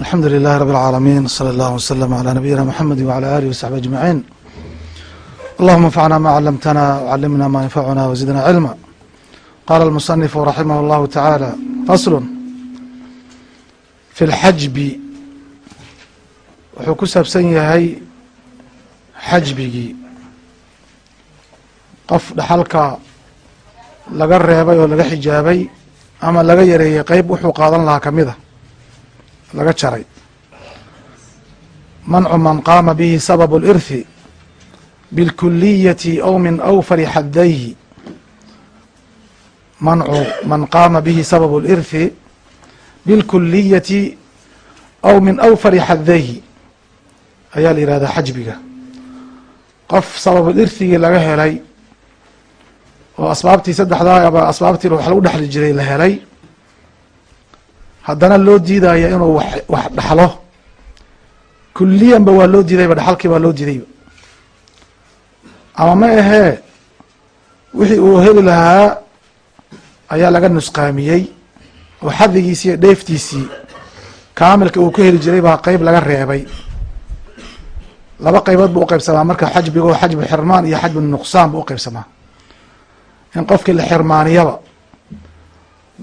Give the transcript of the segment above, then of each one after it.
alxamdu lilahi rab اlcaalamiin slى اllah wslm عlى nabiyina mxamedi wعlى alih وsaxbi aجmaعin allahuma اnfacna ma clamtna wcalimna ma yanfacuna wzidna cilma qala اlmusanifu raximah اllahu taعaalى fasl fi اlxajbi wuxuu ku saabsan yahay xajbigii qof dhaxalka laga reebay oo laga xijaabay ama laga yareeyey qeyb wuxuu qaadan lahaa kamida laga jaray. Mancu man qaama bihi sababu اlirthi bilkuliyati aw min awfari xaddayhi. Mancu man qaama bihi sababu اlirthi bilkuliyati aw min awfari xaddayhi. Ayaa la yihahdaa xajbiga. Qof sababulirthigii laga helay oo asbaabtii saddexdaa aba asbaabtii wax lagu dhexli jiray la helay haddana loo diidaya inuu wax wax dhaxlo. Kuliyanba waa loo diidayba dhaxalkii baa loo diidayba ama ma ahee wixii uu heli lahaa ayaa laga nusqaamiyey oo xadigiisii iyo dheeftiisii kaamilka uu ka heli jiray baa qeyb laga reebay. Laba qeybood buu uqeybsamaa marka xajbigo xajbu xirmaan iyo xajbu nuqsaan buu uqeybsamaa in qofkii la xirmaaniyaba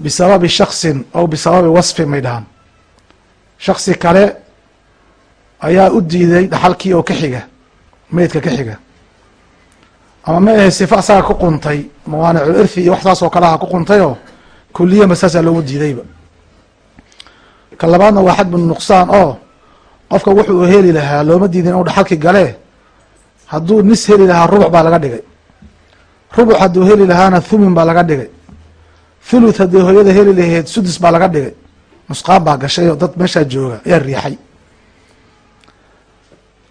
bisababi shaksin aw bisababi wasfin may dhahaan shaksi kale ayaa u diiday dhaxalkii oo ka xiga meydka ka xiga ama ma ahe sifa asaga ku quntay mawaanicu irthi iyo wax saas oo kaleha ku quntayoo kuliyanba saasaa loogu diidayba ka labaadna waa xadbu nuqsaan oo qofka wuxuu heli lahaa looma diidin inuu dhaxalki gale hadduu nis heli lahaa rubuc baa laga dhigay rubuc hadduu heli lahaana thumin baa laga dhigay thuluth haddii hooyada heli lahayd sudus baa laga dhigay. Nusqaan baa gashay oo dad meeshaa jooga ayaa riixay.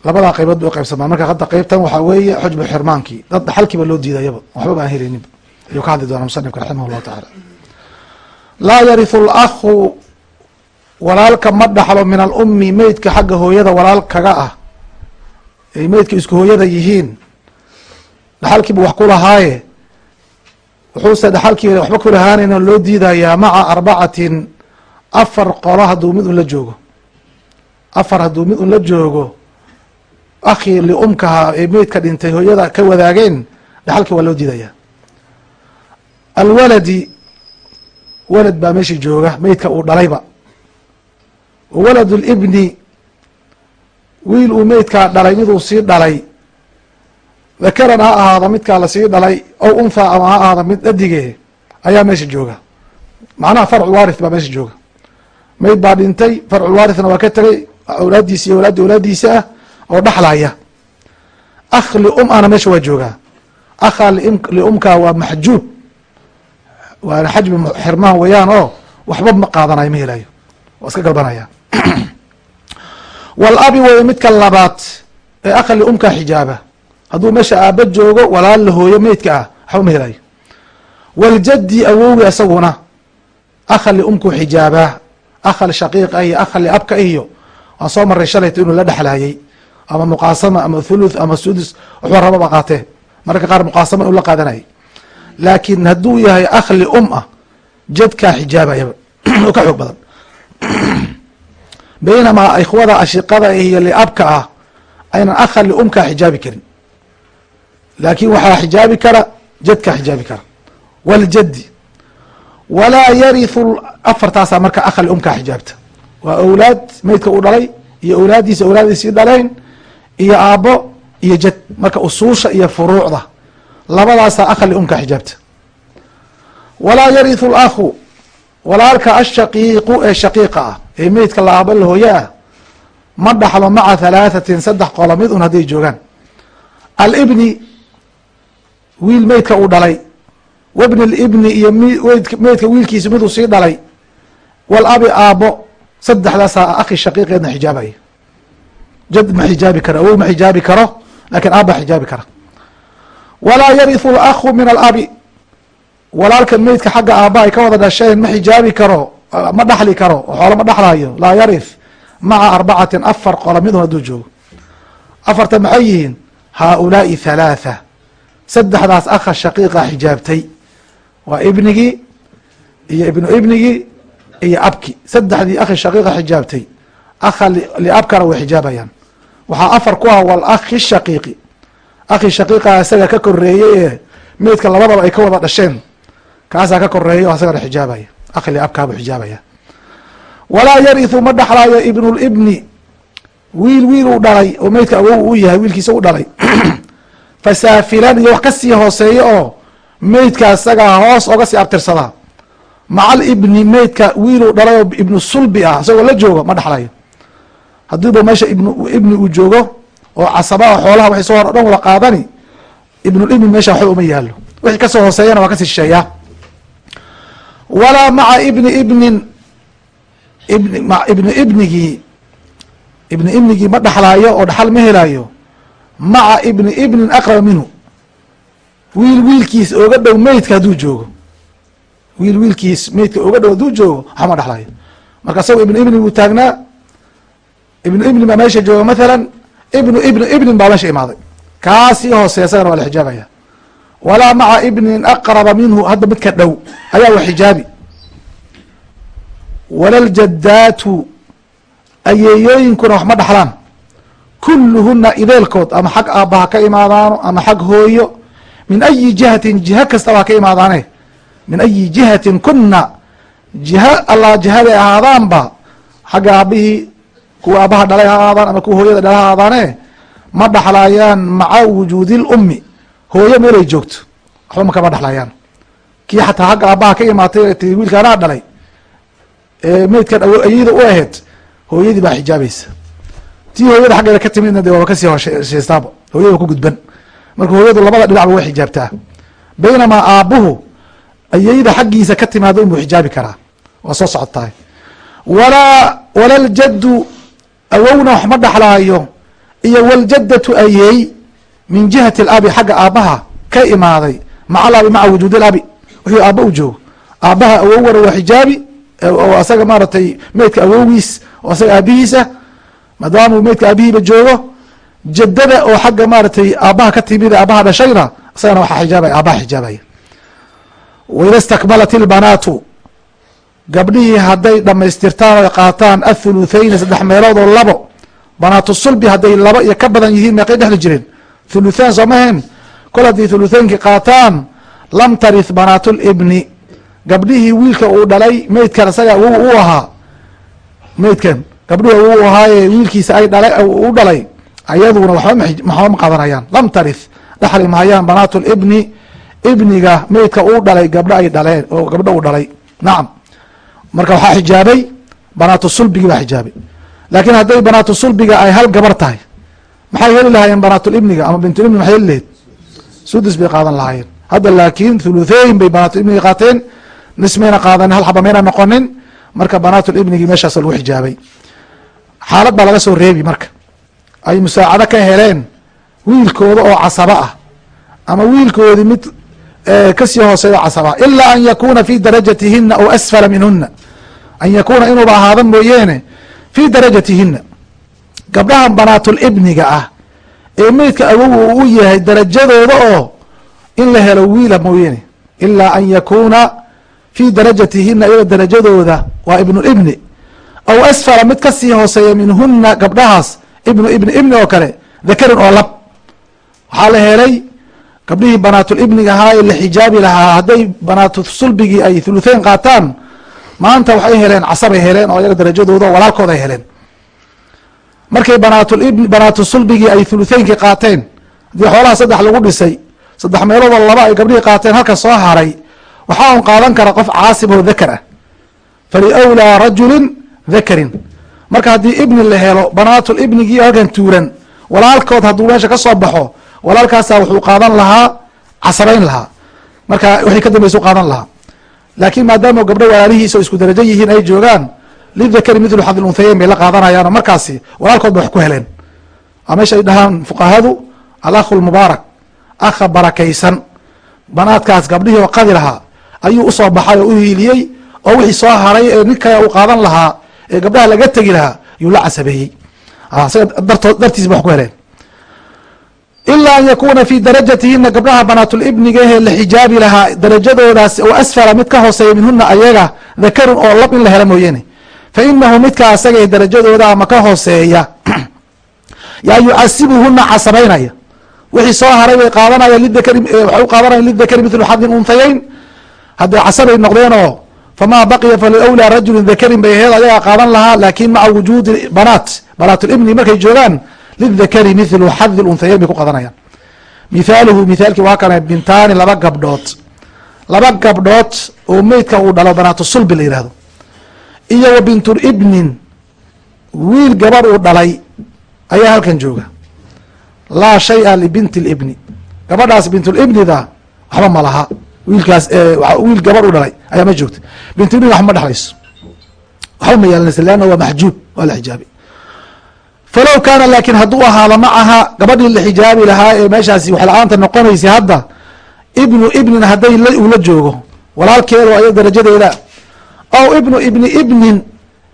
Labadaa qaybood bay uqaybsamaa marka hadda qeybtan waxaa weeye xujbu xirmaankii. Dad dhaxalkiiba loo diidayaba waxba baan helayninba ayuu ka hadli doonaa musanifka raximah llahu tacaala. Laa yarihu lakhu walaalka ma dhaxlo min alummi meydka xagga hooyada walaal kaga ah. Ay meydka isku hooyada yihiin. Dhaxalkiibu wax ku lahaaye wuxuuse dhaxalkii waxba kulahaanayna loo diidayaa maca arbacatin afar qolo hadduu mid un la joogo. Afar hadduu mid un la joogo akhii liumkaha ee meydka dhintay hooyada ka wadaageen dhaxalkii waa loo diidayaa. Alwaladi walad baa meeshii jooga meydka uu dhalayba. Walad libni wiil uu meydkaa dhalay miduu sii dhalay dakaran ha ahaado midkaa la sii dhalay ow unthaa ama ha ahaado mid dhadige ayaa meesha jooga. Macnaha farculwaarith baa meesha jooga. Meyd baa dhintay farculwaarithna waa ka tegay awlaaddiisa iyo awlaadda awlaaddiisa ah oo dhaxlaya akh lium ana meesha waa joogaa. Akha liumkaa waa maxjuub. Waana xajbi xirmaan weeyaan oo waxba ma qaadanayo ma helayo waa iska galbanaya. Walabi wey midka labaad ee akha liumkaa xijaaba hadduu meesha aaba joogo walaal la hooyo meydka ah. Waxba ma helayo. Waljaddi awowgi isaguna akha liumkuu xijaabaa akha lishaqiiqa iyo akha liabka iyo. Waan soo maray shalayta inuu la dhexlaayey ama muqaasama ama thuluth ama sudus. Waxba rababa qaatee. Mararka qaar muqaasama inuu la qaadanayay. Laakiin hadduu yahay akh lium ah jadkaa xijaabayaba oo ka xoog badan. Baynamaa ikhwada ashiqada iyo liabka ah aynan akha liumkaa xijaabi karin laakin waxaa xijaabi kara jadkaa xijaabi kara. Waljaddi walaa yarithu afartaasaa marka akha liumkaa xijaabta. Waa awlaad meydka uu dhalay iyo awlaaddiisa awlaaddiisii dhalayn iyo aabbo iyo jad marka usuusha iyo furuucda. Labadaasaa akha liumkaa xijaabta. Walaa yarithu lakhu walaalka ashaqiiqu ee shaqiiqa ah ee meydka la aabo la hooye ah ma dhaxlo maca halaathatin saddex qolo mid un hadday joogaan. Alibni wiil meydka uu dhalay. Wabni libni iyo meydka wiilkiisa miduu sii dhalay. Walabi aabbo saddexdaasaa akhi shaqiiqeedna xijaabaya jad ma xijaabi karo awow ma xijaabi karo laakiin aabba xijaabi kara. Walaa yarithu lakhu min alabi. Walaalka meydka xagga aabba ay ka wada dhasheen ma xijaabi karo ma dhaxli karo oo xoolo ma dhaxlayo laa yarith maca arbacatin afar qolo midun hadduu joogo. Afarta maxay yihiin? Haaulaai halaatha saddexdaas akha shaqiiqa xijaabtay. Waa ibnigii iyo ibnu ibnigii iyo abki. Saddexdii akhi shaqiiqa xijaabtay. Akha liabkana way xijaabayaan. Waxaa afar ku ah walakhi shaqiiqi. Akhi shaqiiqa isaga ka koreeyey ee meydka labadaba ay ka wada dhasheen. Kaasaa ka koreeya o isagana xijaabaya. Akhi liabkaabuu xijaabaya. Walaa yarihu ma dhaxlaayo ibnulibni wiil wiil uu dhalay oo meydka awow u yahay wiilkiisa u dhalay fasaafilan iyo wax ka sii hooseeya oo meydka isagaa hoos oga sii abtirsadaa. Maca alibni meydka wiiluu dhalay oo ibnu sulbi ah isagoo la joogo ma dhaxlayo haddiiba meesha ibn ibni uu joogo oo casabaa xoolaha waxay soo hor o dhan wada qaadani ibnulibni meesha waxba uma yaalo wixii ka soo hooseeyana waa ka sii shisheeyaa walaa maca ibni ibnin ibn ibni ibnigii ibni ibnigii ma dhaxlaayo oo dhaxal ma helaayo maca ibni ibnin aqraba minhu. Wiil wiilkiis oga dhow meydka hadduu joogo. Wiil wiilkiis meydka oga dhow hadduu joogo waxba ma dhaxlaayo. Marka isago ibnu ibni buu taagnaa. Ibnu ibni baa meesha jooga mathalan ibnu ibnu ibnin baa meesha imaaday. Kaasii hooseya isagana waa la xijaabaya. Walaa maca ibnin aqraba minhu hadda midka dhow ayaa wa xijaabi. Walaljadaatu ayeeyooyinkuna wax ma kulluhuna ideelkood ama xag aabbaha ka imaadaano ama xag hooyo min ayi jihatin jiha kastaba ka imaadaane. Min ayi jihatin kuna jiha allah jihaday ahaadaanba xagga aabihii kuwa aabaha dhalay ha ahaadaan ama kuwa hooyada dhalay ha ahaadaane ma dhaxlaayaan maca wujuudi lummi hooyo meelay joogto waxba ma kama dhaxlaayaan. Kii xataa xagga aabbaha ka imaatay ti wiilkaanaa dhalay ee meydkan ayada u aheyd hooyadii baa xijaabaysa tii hooyada xaggeeda ka timidna de waaba ka sii hosheestaaba hooyada ku gudban. Marka hooyadu labada dhinacba way xijaabtaa. Baynamaa aabbuhu ayayda xaggiisa ka timaado inbuu xijaabi karaa. Waa soo socotahay walaa walaljaddu awowna wax ma dhaxlaayo. Iyo waljadatu ayeey min jihati alabi xagga aabbaha ka imaaday. Maca alabi maca wujuudi alabi wuxuu aabba u joogo. Aabbaha awowgana waa xijaabi oo asaga maaragtay meydka awogiis oo asaga aabihiisa maadaamuu meydka aabihiiba joogo jadada oo xagga maaragtay aabbaha ka timid aabbaha dhashayna isagana waxaa xijaabaya aabbaha xijaabaya. Waida stakmalat ilbanaatu gabdhihii hadday dhamaystirtaan oy qaataan athuluthayni saddex meelood oo labo banaatu sulbi hadday laba iyo ka badan yihiin meeqay dhexli jireen. Thuluthaan soo mahayn kol haddii thuluthaynkii qaataan lam tarith banaatu libni gabdhihii wiilka uu dhalay meydkan isaga u ahaa. Meydkan gabdhihi awow u ahaaye wiilkiisa ay dhala u dhalay ayaduna waxba waxba ma qaadanayaan lam tarith dhaxli mahayaan banaatu libni ibniga meydka uu dhalay gabdho ay dhaleen oo gabdho uu dhalay. Nacam marka waxaa xijaabay banaatu sulbigii baa xijaabay. Laakiin hadday banaatu sulbiga ay hal gabar tahay maxay heli lahaayeen banaatulibniga ama bintulibni maxay heli lahayd? Sudus bay qaadan lahaayeen. Hadda laakiin thulutheyn bay banaatulibniga qaateen nismayna qaadanin hal xaba mayna noqonin. Marka banaatulibnigii meeshaas lagu xijaabay xaalad baa laga soo reebi marka. Ay musaacado ka heleen wiilkooda oo casaba ah ama wiilkoodii mid ka sii hooseeyo casaba ilaa an yakuna fi darajatihina aw asfala minhuna an yakuna inuuba ahaada mooyeene fi darajatihina gabdhahan banaatulibniga ah ee meydka awow u yahay darajadooda oo in la helo wiila mooyeene. Ilaa an yakuna fi darajatihina iyadoo darajadooda waa ibnulibni aw asfala mid ka sii hooseeya minhuna gabdhahaas ibnu ibni ibni oo kale dakarin oo lab. Waxaa la helay gabdhihii banaatulibniga ahaa ee la lahaa hadday banaatu sulbigii ay thulutheyn qaataan maanta waxay heleen casabay heleen oo iyaga darajadooda oo walaalkooda ay heleen. Markay banaatulibn banaatu sulbigii ay thulutheynkii qaateen haddii xoolaha saddex lagu dhisay saddex meeloodoo laba ay gabdhihii qaateen halka soo haray waxaa un qaadan kara qof caasib oo dakar ah. Faliwlaa rajulin dakarin marka haddii ibni la helo banaatulibnigii halkan tuuran walaalkood hadduu meesha ka soo baxo walaalkaasaa wuxuu qaadan lahaa casabayn lahaa. Marka wixii ka dambaysa u qaadan lahaa. Laakiin maadaama gabdho walaalihiisa oo isku darajo yihiin ay joogaan lidakari mithlu xadi lunhayeyn bay la qaadanayaanoo markaasi walaalkood ba wax ku heleen. Meesha ay dhahaan fuqahadu alakhu lmubaarak akha barakaysan. Banaadkaas gabdhihii oo qadi lahaa ayuu u soo baxay oo u hiiliyey oo wixii soo haray ee nin kale uu qaadan lahaa ee gabdhaha laga tegi lahaa yuu la casabeeyey. Isaga dartood dartiis ba wax ku heleen. Ilaa an yakuna fi darajatihina gabdhaha banaatulibniga ehe la xijaabi lahaa darajadoodaas oo asfala mid ka hooseeya minhuna ayaga dakarun oo lab in la hela mooyeene. Fa inahu midkaa asaga darajadooda ama ka hooseeya yaa yucasibuhuna casabaynaya. Wixii soo haray bay qaadanaya lidakari waxay u qaadanaya lidakari mithlu xadin unhayeyn hadday casabay noqdeenoo famaa baqiya faliwlaa rajulin dakarin bay aheed ayagaa qaadan lahaa laakin maca wujuudi banaat banaat libni markay joogaan lidakari mithlu xadi lunhayeyn bay ku qaadanayaan mithaaluhu mithaalkii waa kana bintaani laba gabdhood laba gabdhood oo meydka uu dhalo banaatu sulbi la yihahdo iyo wa bintul ibnin wiil gabadh uu dhalay ayaa halkan jooga laa shaya libinti libni gabadhaas bintulibnida waxba ma laha wiilkaas wiil gabadh u dhalay ayaa ma joogta. Bintulibni waxba ma dhexlayso waxba ma yeelanaysa leanna waa maxjuub waa la xijaabay falow kaana laakin hadduu ahaado macaha gabadhii la xijaabi lahaa ee meeshaasi wax la'aanta noqonaysay hadda ibnu ibnin hadday uu la joogo walaalkeeda ay darajadeeda. Aw ibnu ibni ibnin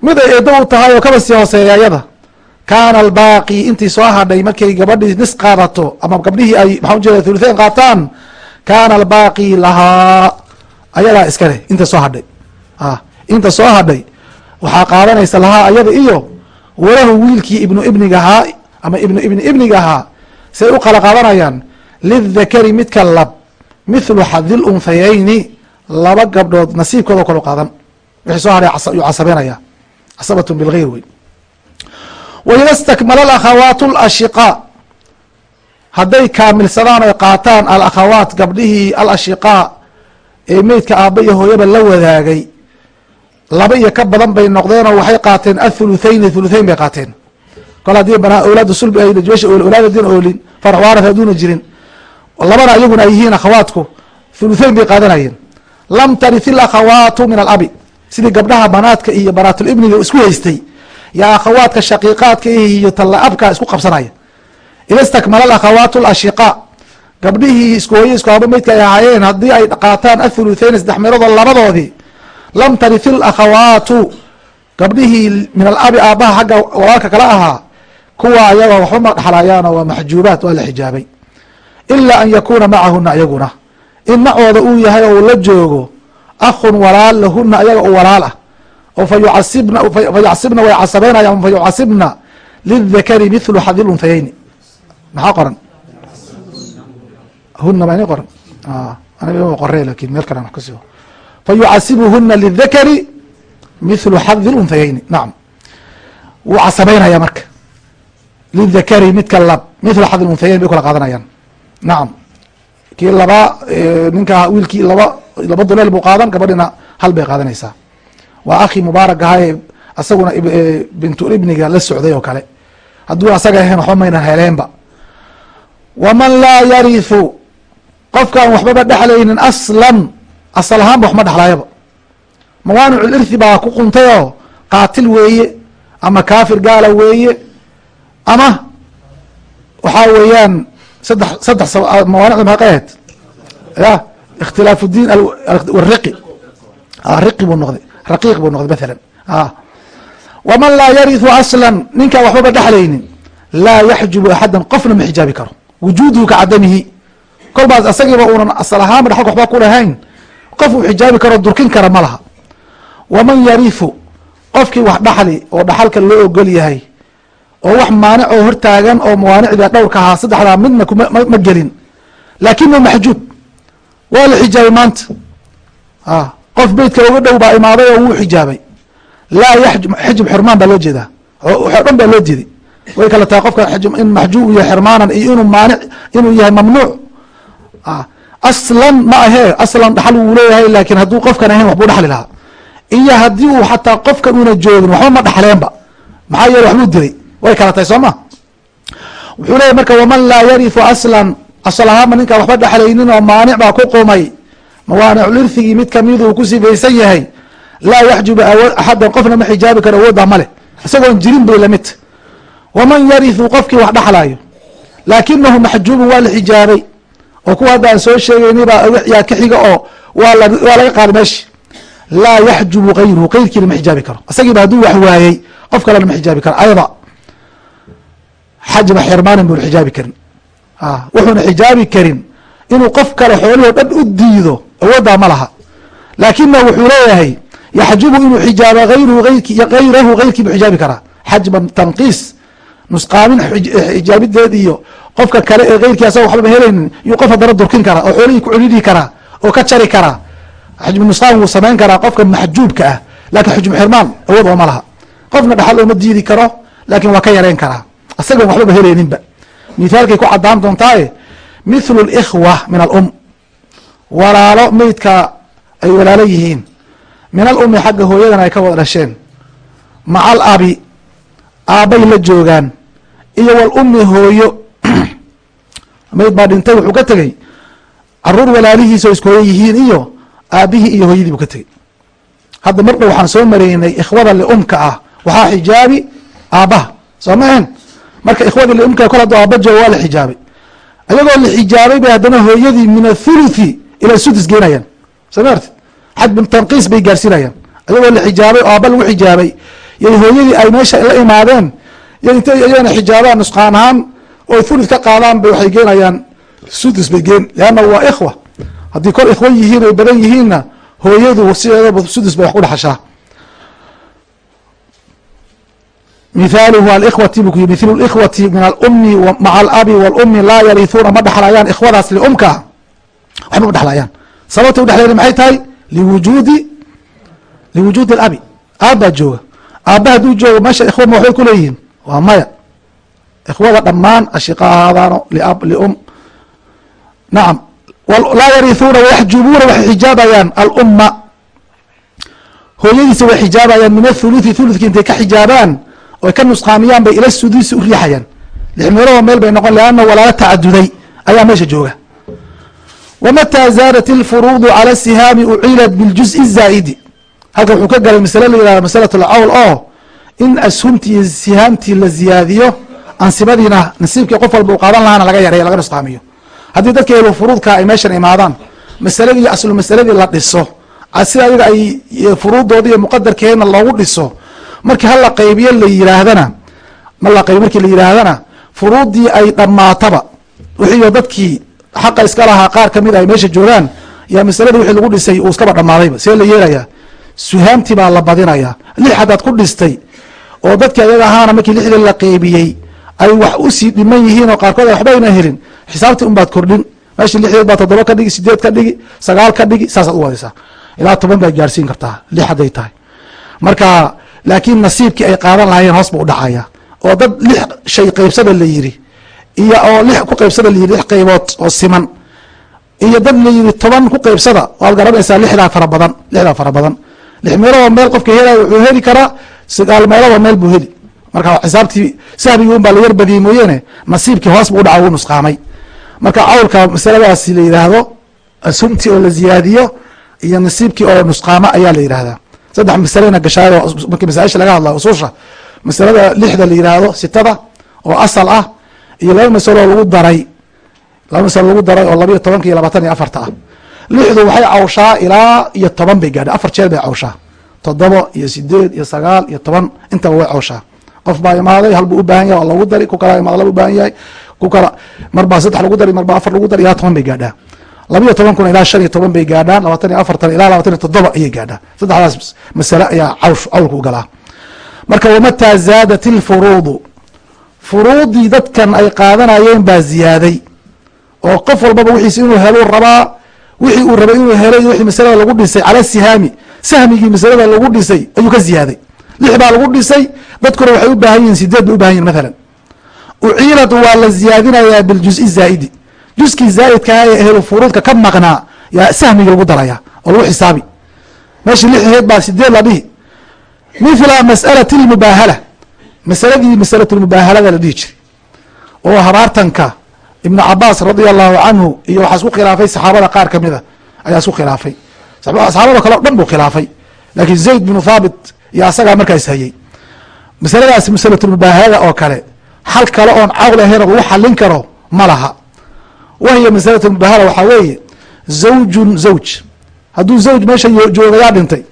mid ay eedo u tahay oo kaba sii hooseeya ayada. Kaana albaaqi intii soo hadhay markay gabadhii nis qaadato ama gabdhihii ay maxaa ujeeda thuluthain qaataan kaana albaaqi lahaa ayadaa iska leh inta soo hadhay. A inta soo hadhay waxaa qaadanaysa lahaa ayada iyo walahu wiilkii ibnu ibniga ahaa ama ibnu ibni ibniga ahaa say u kala qaadanayaan lidakari midka lab mithlu xadil unhayeyni laba gabdhood nasiibkooda kalo qaadan. Wixii soo hadhay yuu casabeynaya casabatun bilgeyr wey waida stakmala alakhawaatu alashiqaa hadday kaamilsadaan oy qaataan alakhawaat gabdhihii alashiqaa ee meydka aaba iyo hooyaba la wadaagay laba iyo ka badan bay noqdeen oo waxay qaateen athuluthayni thuluthayn bay qaateen. Kol haddii banaa awlaada sulbi ay awlaad haddiina oolin farax waaraf hadduuna jirin labana iyaguna ay yihiin akhawaatku thuluthayn bay qaadanayeen. Lam tarith ilakhawaatu min alabi sidii gabdhaha banaadka iyo banaatulibniga isku haystay yaa akhawaadka shaqiiqaadka iyo talla-abka isku qabsanaya ida stakmala alakhawaatu alashiqaa gabdhihii isku hooye isku meydka ay ahaayeen haddii ay qaataan athuluthayn saddex meeloodoo labadoodii lam tarith ilakhawaatu gabdhihii min alabi aabaha xagga walaalka kala ahaa kuwa ayaga waxba ma dhexlayaano waa maxjuubaat waa la xijaabay ilaa an yakuuna macahuna ayaguna in macooda uu yahay oo la joogo akhun walaal lahuna ayaga u walaal ah oo fayucasibna way casabeynayaan fayucasibna lidakari mithlu xadi lunhayeyni maxaa qoran? Huna baa ini qoran? Aniga qore laakiin meel kale kasi fayucasibuhuna lidakari mithlu xadi lunhayeyni nacam wuu casabeynaya marka. Lidakari midka lab mithlu xadi lunhayeyn bay kala qaadanayaan. Nacam kii laba ninka wiilkii laba laba duleel buu qaadan gabadhina hal bay qaadanaysaa. Waa akhi mubaarak ahaye asaguna bintul ibniga la socday oo kale. Hadduu asaga ahayn waxba maynan heleenba waman laa yarithu qofkaan waxbaba dhexlaynin aslan asal ahaanba waxma dhexlaayaba mawaanicu lirthi baa ku quntay oo qaatil weeye ama kaafir gaala weeye ama waxaa weeyaan saddex saddex mawaanicda maxay ahayd ya ikhtilaaf diin wariqi riqi. Buu noqday raqiiq buu noqday mathalan. Waman laa yarithu aslan ninkaan waxbaba dhexlaynin laa yaxjubu axadan qofna ma xijaabi karo wujuuduhu ka cadamihi. Kolbaas asagiiba uunan asal ahaanba dhaxalka waxba ku lahayn qof uu xijaabi karo durkin kara ma laha. Waman yarithu qofkii wax dhaxli oo dhaxalka loo ogol yahay oo wax maanic oo hortaagan oo mawaanicda dhowrka ahaa saddexdaa midna ma gelin. Laakinahu maxjuub waa la xijaabay maanta. Qof beytka uga dhow baa imaaday oo wuu xijaabay. Laa yaxjub xijib xirmaan baa loo jeedaa. Waxo dhan baa loo jeeday way kala tahay in maxjuub yahay xirmaanan iyo inuu maanic inuu yahay mamnuuc. Aslan ma ahee aslan dhaxal wuu leeyahay laakiin hadduu qofkan ahayn waxbuu dhaxli lahaa. Iyo haddii uu xataa qofkan una joogin waxba ma dhaxleenba. Maxaa yeele waxbuu dilay. Way tahay soo ma? Wuxuu leeyahy marka waman laa yarithu aslan asal ahaanba ninkaan waxba dhexlaynin oo maanic baa ku qumay. Mawaaniclirthigii mid kamiduu ku sifaysan yahay. Laa yaxjubu axadan qofna ma xijaabi karo awooddaa male isagoon jirin bay lamidta waman yarithu qofkii wax dhaxlayo laakinahu maxjuubun waa la xijaabay oo kuwa hadda aan soo sheegayni baa yaa ka xiga oo waa laga qaaday meeshi. laa yaxjubu gayruhu qeyrkiina ma xijaabi karo. Isagiiba hadduu wax waayey qof kalena ma xijaabi karo. Ayada xajba xirmaanin buuna xijaabi karin. Wuxuuna xijaabi karin inuu qof kale xoolihii dhan u diido awooddaa ma laha. Laakina wuxuu leeyahay yaxjubu inuu xijaaba ayruhu hayrahu hayrkii buu xijaabi karaa. Xajban tanqiis nusqaamin xijaabideed iyo qofka kale ee heyrkii asaga waxbaba helaynin yuu qof haddana durkin karaa oo xoolihii ku celidhi karaa oo ka jari karaa. Xajbu nusqaan wuu samayn karaa qofka maxjuubka ah laakiin xujbu xirmaan awood ooma laha. Qofna dhaxal ooma diidi karo laakiin waa ka yareyn karaa. Asagoon waxbaba helayninba. Mithaalkay ku cadaan doontaaye mithlu likhwa min alum. Walaalo meydka ay walaalo yihiin. Min alumi xagga hooyadan ay ka wada dhasheen. Maca alabi aabbay la joogaan. Iyo walummi hooyo. Mayd baa dhintay wuxuu ka tegey carruur walaalihiisa oo iskooya yihiin iyo aabihii iyo hooyadii buu ka tegey. Hadda mar waxaan soo maraynay ikhwada liumka ah waxaa xijaabi aabbaha soo ma ahen marka ikhwadii liumka kol hadduu aaba joogo waa la xijaabay ayagoo la xijaabay bay haddana hooyadii min athuluthi ila sudus geenayaan. Soo ma arti xajbu tanqiis bay gaarsiinayaan. Ayagoo la xijaabay oo aaba lagu xijaabay yay hooyadii ay meesha la imaadeen y intay iyagana xijaabaan nusqaan ahaan oo thuluth ka qaadaan bay waxay geenayaan. Sudus bay geen leanna waa ikhwa. Haddii kor ikhwo yihiin ay badan yihiinna hooyadu sideedaba sudus bay wax ku dhaxashaa. Mithaaluhu alikhwati bu ku yii mithlu likhwati min alumi maca alabi walumi laa yarihuuna ma dhexlayaan ikhwadaas liumka waxba ma dhexlayaan sababtay udhexlayan maxay tahay? Liwujuudi liwujuudi alabi aabbaa jooga aabba hadduu joogo meesha ikhwa ma waxbay kuleeyihiin waa maya. Ikhwada dhammaan ashiqa ahaadaano lium nacam laa yarihuuna wayaxjubuuna waxay xijaabayaan alumma hooyadiisa way xijaabayaan min athuluthi thuluthki intay ka xijaabaan oy ka nusqaamiyaan bay ila sudusi u riixayaan. Lix meelahoo meel bay noqon leanna walaalo tacaduday ayaa meesha jooga. Wamataa zaadat ilfuruudu cala sihaami uciilat biljuzi zaa'idi halka wuxuu ka galay masale la yihahdo masalat alcawl oo in ashumtii iyo sihaamtii la ziyaadiyo ansibadiina nasiibkii qof walba u qaadan lahaana laga yareeyo laga nusqaamiyo haddii dadka ehlu furuudka ay meeshan imaadaan masaladii aslu masaladii la dhiso sida ayaga ay furuudoodi iyo muqadarkeedna loogu dhiso markii hala qaybiyo la yiraahdana ma la qaybiyo markii la yiraahdana furuuddii ay dhammaataba wixiiyo dadkii xaqa iska lahaa qaar ka mid ay meesha joogaan yaa masaladii wixii lagu dhisay uu iskaba dhammaadayba see la yeelayaa suhaamtii baa la badinayaa lix haddaad ku dhistay oo dadkii ayaga ahaana markii lixdii la qeybiyey ay wax u sii dhiman yihiin oo qaarkood waxba ayna helin. Xisaabtii unbaad kordhin. Meeshii lixdeed baa toddoba ka dhigi sideed ka dhigi sagaal ka dhigi saasaad u wadaysaa. Ilaa toban baad gaarsiin kartaa. Lix hadday tahay. Marka laakiin nasiibkii ay qaadan lahaayeen hoos ba u dhacaya. Oo dad lix shay qeybsada la yiri iyo oo lix ku qeybsada la yiri lix qaybood oo siman iyo dad la yiri toban ku qeybsada waad garanaysaa lixdaa fara badan lixdaa fara badan lix meeloodoo meel qofka helaya wuxuu heli karaa sagaal meeloodoo meel buu heli. Marka xisaabtii sahbigii un baa la yar badiyey mooyeene nasiibkii hoos bu udhaca wuu nusqaamay. Marka cawlka masaladaasi la yidhaahdo sumti oo la ziyaadiyo iyo nasiibkii oo nusqaamo ayaa la yidhahdaa saddex masalena gashaayo markii masaaisha laga hadlayo usuusha. Masalada lixda la yidhaahdo sitada oo asal ah iyo laba masalo oo lagu daray. Laba masalo lagu daray oo labayo tobanka iyo labaatan iyo afarta ah lixdu waxay cawshaa ilaa iyo toban bay gaadha afar jeer bay cawshaa. Toddoba iyo sideed iyo sagaal iyo toban intaba way cawshaa. Qof baa imaaday hal buu u baahan yahay waa lagu dari ku kala imaada laba u baahan yahay ku kala mar baa saddex lagu dari mar baa afar lagu dari ilaa toban bay gaadhaa. Labayo toban kun ilaa shan iyo toban bay gaadhaan labaatan iyo afartan ilaa labatan iyo toddoba ayay gaadhaa. Saddexdaas masale ayaa cawsh cawlka u galaa. Marka wamataa zaadat ilfuruudu furuudii dadkan ay qaadanayeen baa ziyaaday. Oo qof walbaba wixiis inuu helo rabaa wixii uu rabay inuu helay wixii masalada lagu dhisay cala sihaami sahmigii masalada lagu dhisay ayuu ka ziyaaday. Lix baa lagu dhisay dadkuna waxay u baahan yihiin sideed bay u baahan yihiin mathalan. Uciilad waa la ziyaadinayaa biljuzi zaa'idi. Juskii zaa'idkaa ee ehlu furuudka ka maqnaa yaa sahmigii lagu daraya oo lagu xisaabi. Meeshii lix aheed baa sideed la dhihi. Mithla mas'alati lmubaahala masaladii masalatulmubaahalada la dhihi jiray. Oo habaartanka ibnu cabaas radia allahu canhu iyo waxaa isku khilaafay saxaabada qaar ka mid a ayaa isku khilaafay. Saxaabada kale o dhan buu khilaafay laakiin zayd binu thaabit iyo asagaa markaas hayey masaladaas masalatulmubaahalada oo kale xal kale oon cawl ahayn lagu xalin karo ma laha. Wahiya masalatulmubahala waxaa weeye zawjun zawj. Hadduu zawj meesha joogayaa dhintay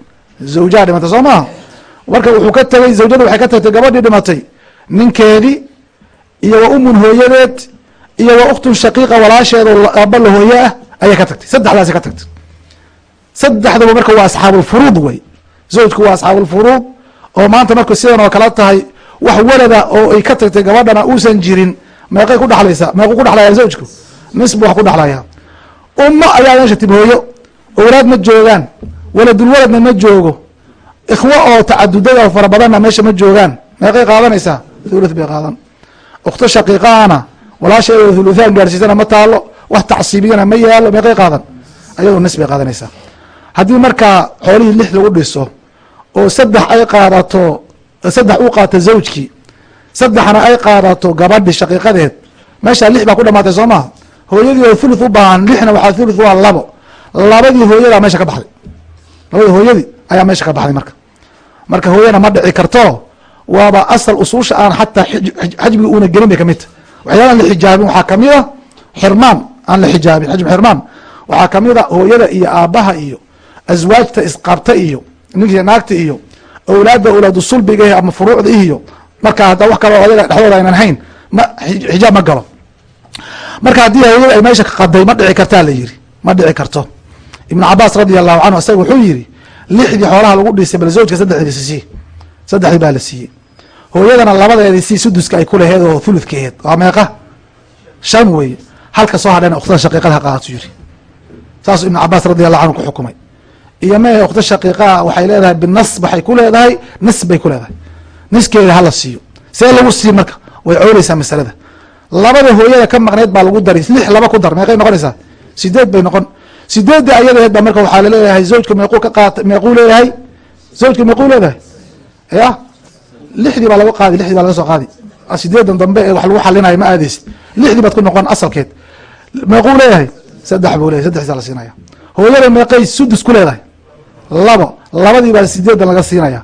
zawjaa dhimatay soo maha marka wuxuu ka tegay zawjada waxay ka tagtay gabadhii dhimatay ninkeedii iyo wa umun hooyadeed iyo wa ukhtun shaqiiqa walaasheeda aaba la hooye ah ayay ka tagtay. Saddexdaasay ka tagtay. Saddexdaba marka waa asxaabulfuruud wey. Zawjku waa asxaabulfuruud oo maanta marku sidan oo kala tahay wax walada oo ay ka tagtay gabadhana uusan jirin meeqay ku dhaxlaysaa meequu ku dhaxlaya zawjku? Nis buu wax ku dhaxlaya ummo ayaa meesha tib hooyo owlaad ma joogaan waladulwaladna ma joogo ikhwo oo tacadudada fara badanna meesha ma joogaan. Meeqay qaadanaysaa? Thuluth bay qaadan. Ukhto shaqiiqaana walaasha thuluthaan gaarsiisana ma taalo wax tacsiibiyana ma yaalo meeqay qaadan? Ayadoo nis bay qaadanaysaa. Haddii markaa xoolihii lix lagu dhiso oo saddex ay qaadato saddex u qaato zawjkii saddexna ay qaadato gabadhi shaqiiqadeed meeshaa lix baa ku dhamaatay soo maha hooyadii oo thuluth u baahan lixna waxaa thuluth waa labo. Labadii hooyadaa meesha ka baxday. Labadii hooyadii ayaa meesha ka baxday marka. Marka hooyana ma dhici karto waaba asal usuusha aan xataa xajbiga una gelin bay ka mid tahy waxyaalaan la xijaabin waxaa ka mid a xirmaan aan la xijaabin xajb xirmaan waxaa ka mid a hooyada iyo aabbaha iyo aswaajta isqabta iyo ninki naagta iyo owlaadda owlaadu sulbiga ama furuucda iyo marka hadda wax kaloo ayaga dhexdooda aynan hayn ma xijaab ma galo. Marka haddii hooyada ay meesha ka qaday ma dhici kartaa la yiri ma dhici karto. Ibnu cabaas radi allahu canhu isaga wuxuu yiri lixdii xoolaha lagu dhisay bal zawjka saddexdii sisiye saddexdii baa la siiyey hooyadana labadeedii si suduska ay kuleheed oo thuludka aheed waa meeqa? Shan weeye halka soo hadhana ukhtada shaqiiqada ha qaadato yiri. Saasuu ibnu cabaas radi allahu canhu ku xukumay. Iyo mehe ukhto shaqiiqaa waxay leedahay binas waxay ku leedahay nis bay ku leedahay. Niskeeda hala siiyo. See lagu sii marka? Way cooleysaa masalada. Labada hooyada ka maqneyd baa lagu dari lix laba ku dar. Meeqay noqonaysaa? Sideed bay noqon. Sideedda ayadaheed ba marka waxaa la leeyahay zawjka meequu ka qaata meequu leeyahay? Zawjka meequu leedahay? Ya lixdii baa laga qaadi lixdii baa laga soo qaadi. Sideedan dambe ee wax lagu xalinayo ma aadeysid. Lixdii baad ku noqon asalkeed. Meequu leeyahay? Saddex buu leeyahay saddexdiisa la siinaya hooyada meeqay sudus ku leedahay. Labo labadii baa sideedan laga siinaya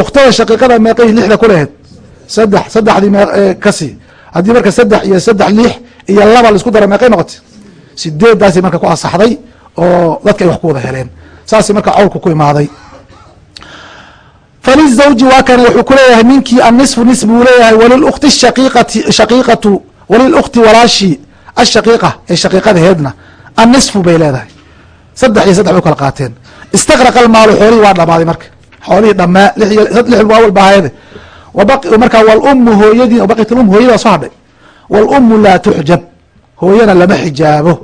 ukhtada shaqiiqada meeqay lixda ku leheyd saddex saddexdii mee ka sii haddii marka saddex iyo saddex lix iyo laba la isku dara meeqay noqotay sideedaasi marka ku asaxday oo dadka ay wax ku wada heleen. Saasi marka cawlku ku imaaday falizawji waa kane wuxuu kuleeyahay ninkii annisfu nis buu leeyahay shaqiiqati shaqiiqatu walilukti walaashii ashaqiiqa ee shaqiiqadaheedna annisfu bay leedahay saddex iyo saddex bay kala qaateen istaqraqa almaalu xoolihii waa dhamaaday marka xoolihii dhamaa lix awal baahayade marka walumu hooyadii baqit lum hooyada soo hadhay walumu laa tuxjab hooyana lama xijaabo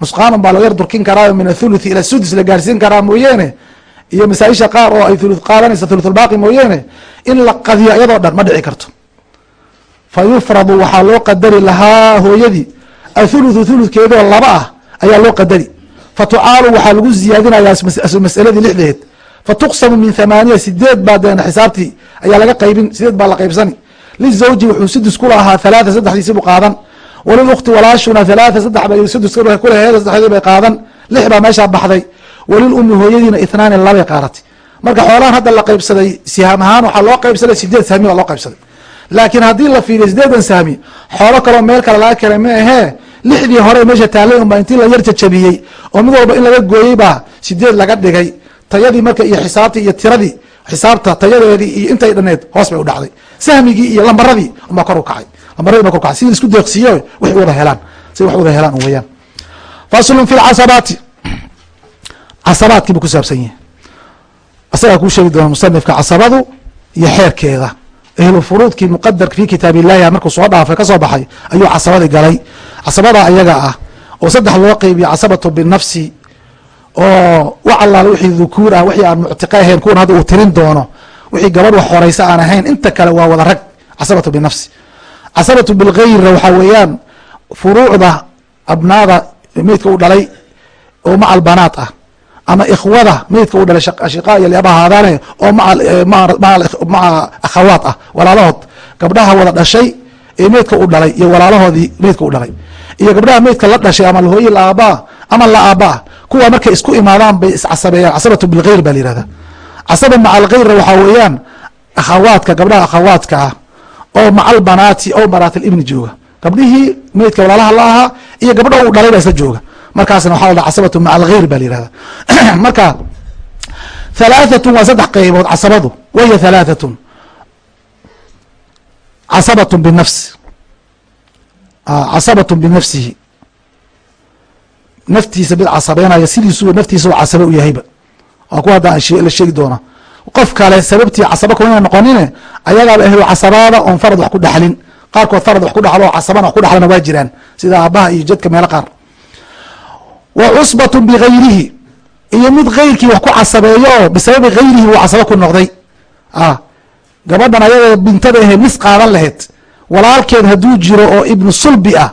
nusqaanan baa laga durkin karaa min athuluthi ila sudus la gaarsiin karaa mooyeene iyo masaaisha qaar oo ay qaadanaysa thuluthulbaaqi mooyeene in la qadiyo iyadoo dhan ma dhici karto. Fa yufradu waxaa loo qadari lahaa hooyadii. Athuluthu thuluthkeedoo laba ah ayaa loo qadari. Fa tucaalu waxaa lagu ziyaadinayaa masaladii lixdeed. Fa tuqsamu min thamaaniya sideed baa deena xisaabtii ayaa laga qaybin sideed baa la qaybsani. Lizawji wuxuu sudus ku lahaa halaatha saddexdiisi buu qaadan. Walilukti walaashuna halaatha saddex bay sudus kuleheed saddexdii bay qaadan. Lix baa meeshaa baxday walilumi hooyadiina ithnaani labay qaaratay marka xoolahan hadda la qaybsaday sihaam ahaan waxaa loo qaybsaday sideed sahmi baa loo qaybsaday. Laakiin haddii la fiiriyo sideedan sahmi xoolo kaloo meel kale laga keenay ma ahee lixdii hore meesha taalay unbaa intii la yar jajabiyey oo mid walba in laga gooyey baa sideed laga dhigay. Tayadii marka iyo xisaabtii iyo tiradii xisaabta tayadeedii iyo intay dhaneed hoos bay u dhacday. Sahmigii iyo lambaradii unbaa kor u kacay. Lambaradii ba kor kacay. Sidii isku deeqsiiyo waxay wada helaan. Si wax wada helaan weyaan faslun fi lcasabaati casabaadkii buu ku saabsan yahay. Asagaa kuu sheegi doona musanifka casabadu iyo xeerkeeda. Ehlu furuudkii muqadarka fi kitaab illahi markuu soo dhaafay ka soo baxay ayuu casabadii galay. Casabada ayaga ah oo saddex loo qeybiyo casabatu binafsi oo wax wixii dhukuur ah wixii aan muctiqa ahayn kuwan hadda uu tirin doono wixii gabadh wax horeysa aan ahayn inta kale waa wada rag casabatu binafsi. Casabatu bilgayra waxaa weeyaan furuucda abnaada meydka u dhalay oo macal banaat ah ama ikhwada meydka u dhalay ashiqaa iyo liaba ahaadaane oo maca akhawaat ah walaalahood. Gabdhaha wada dhashay ee meydka u dhalay iyo walaalahoodii meydka u dhalay. Iyo gabdhaha meydka la dhashay ama lahooye la aabaa ama la aabaa kuwa markay isku imaadaan bay iscasabeeyaan casabatu bilgayr baa la yihahda casaba maca algayra waxaa weeyaan akhawaadka gabdhaha akhawaadka ah oo maca albanaati o banaat libni jooga. Gabdhihii meydka walaalaha la ahaa iyo gabdha u dhalay baa isla jooga markaasna waxa la casabatu maca algayr ba la yihahda marka halaahatun waa saddex qeybood casabadu. Wahiya halaahatun casabat binafsi. Casabat binafsihi. Naftiisa mid casabeynaya sidiisuba naftiisa casabe u yahayba. Waa kuwa hadda la sheegi doona. Qof kale sababtii casaba kuma noqonine ayagaaba ehlu casabaada oon farad wax ku dhaxlin. Qaarkood farad wax ku dhaxlo oo casabana wax ku dhaxlana waa jiraan. Sida aabaha iyo jadka meelo qaar wa cusbatu bigayrihi iyo mid keyrkii wax ku casabeeyo oo bisababi gayrihi uu casabo ku noqday. Gabadhan ayadoo bintada ahayd mis qaadan lahayd walaalkeed hadduu jiro oo ibnu sulbi ah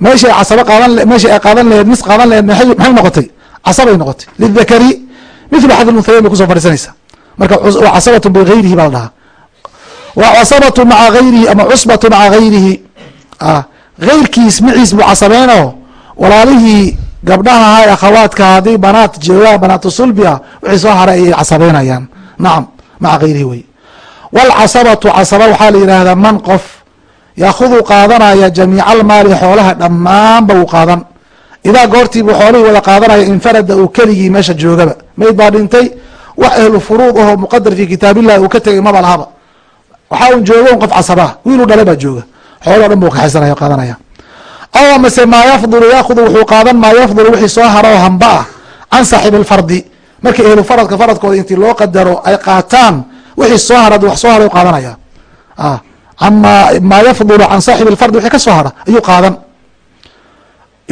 meesha casaba qaadan meesha ay qaadan laheyd mis qaadan laheyd maxay noqotay? Casabay noqotay. Lidakari mithlu xad lmunhayayn bay ku soo fadhiisanaysaa marka wa casabatu bigayrihi baa la dhahaa. Wa casabatu maca gayrihi ama cusbatu maca gayrihi geyrkiis maciis buu casabeynoo walaalihii gabdhaha ee akhawaadka haddii banaat joogaan banaatu sulbi ah wixii soo haray ayay casabeynayaan nacam maca gayrihi wey. Wاlcasabatu casaba waxaa la yidhaahdaa man qof yaakudu qaadanaya jamiica almaali xoolaha dhammaanba uu qaadan. Idaa goortiibuu xoolihii wada qaadanaya infarada uu keligii meesha joogaba. Mayd baa dhintay wax ahlu furuud ahoo muqadar fi kitaabillahi uu ka tegay maba lahaba. Waxaa un jooga un qof casabaa wiiluu dhalay baa jooga. Xoolao dhan buu kaxaysanaya qaadanaya aw amase maa yafdulu yaakudu wuxuu qaadan maa yafdulu wixii soo haro hamba ah can saaxibi alfardi markii ahlu faradka faradkooda intii loo qadaro ay qaataan wixii soo hara wax soo haray qaadanaya ama maa yafdulu can saaxibi lfardi wixii ka soo hara ayuu qaadan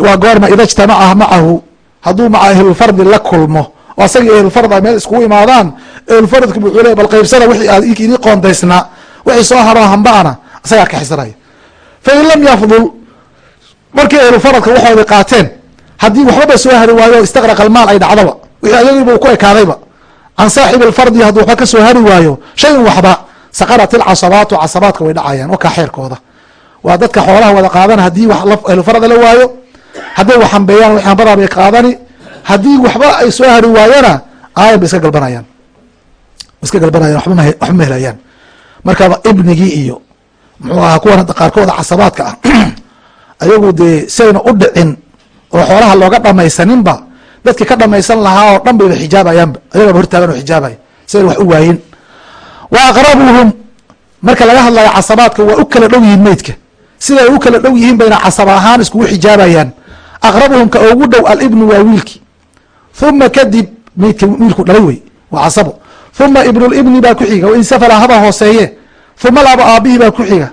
waa goorma ida ijtamaca macahu hadduu maca ahlulfardi la kulmo oo asagii ahlulfard ay meel iskugu imaadaan ahlulfardki wuxuu le bal qaybsada wixii aad idii qoondaysnaa wixii soo haro hamba-ana asagaa kaxisanaya fain lam yafdul markii ahlulfaradka waxoodii qaateen haddii waxbaba soo hari waayo istaqraqa almaal ay dhacdaba wixii ayagiiba ku ekaadayba can saaxibi alfardi hadduu waxba ka soo hari waayo shayin waxba saqarat ilcasabaatu casabaadka way dhacayaan wakaa xeerkooda. Waa dadka xoolaha wada qaadan haddii ahlufarada la waayo hadday wax hambeeyaan w hambadaa bay qaadani haddii waxba ay soo hari waayana aayan bay iska galbanayaan. Iska galbanayaan waba waxba ma helayaan. Marka ibnigii iyo muxuu ahaa kuwan qaarkooda casabaadka ah ayagu dee sayna u dhicin oo xoolaha looga dhamaysaninba dadkii ka dhamaysan lahaa oo dhan bayba xijaabayaanba. Ayagaba hortaagan oo xijaabaya sayna wax u waayin. Wa aqrabuhum marka laga hadlayo casabaadka waa u kala dhow yihiin meydka. Siday u kala dhow yihiin bayna casaba ahaan iskugu xijaabayaan. Aqrabuhum ka ugu dhow alibnu waa wiilki. Huma kadib meydka wiilku dhalay wey waa casabo huma ibnulibni baa ku xiga wain safala haba hooseeye. Huma alaba aabihii baa ku xiga.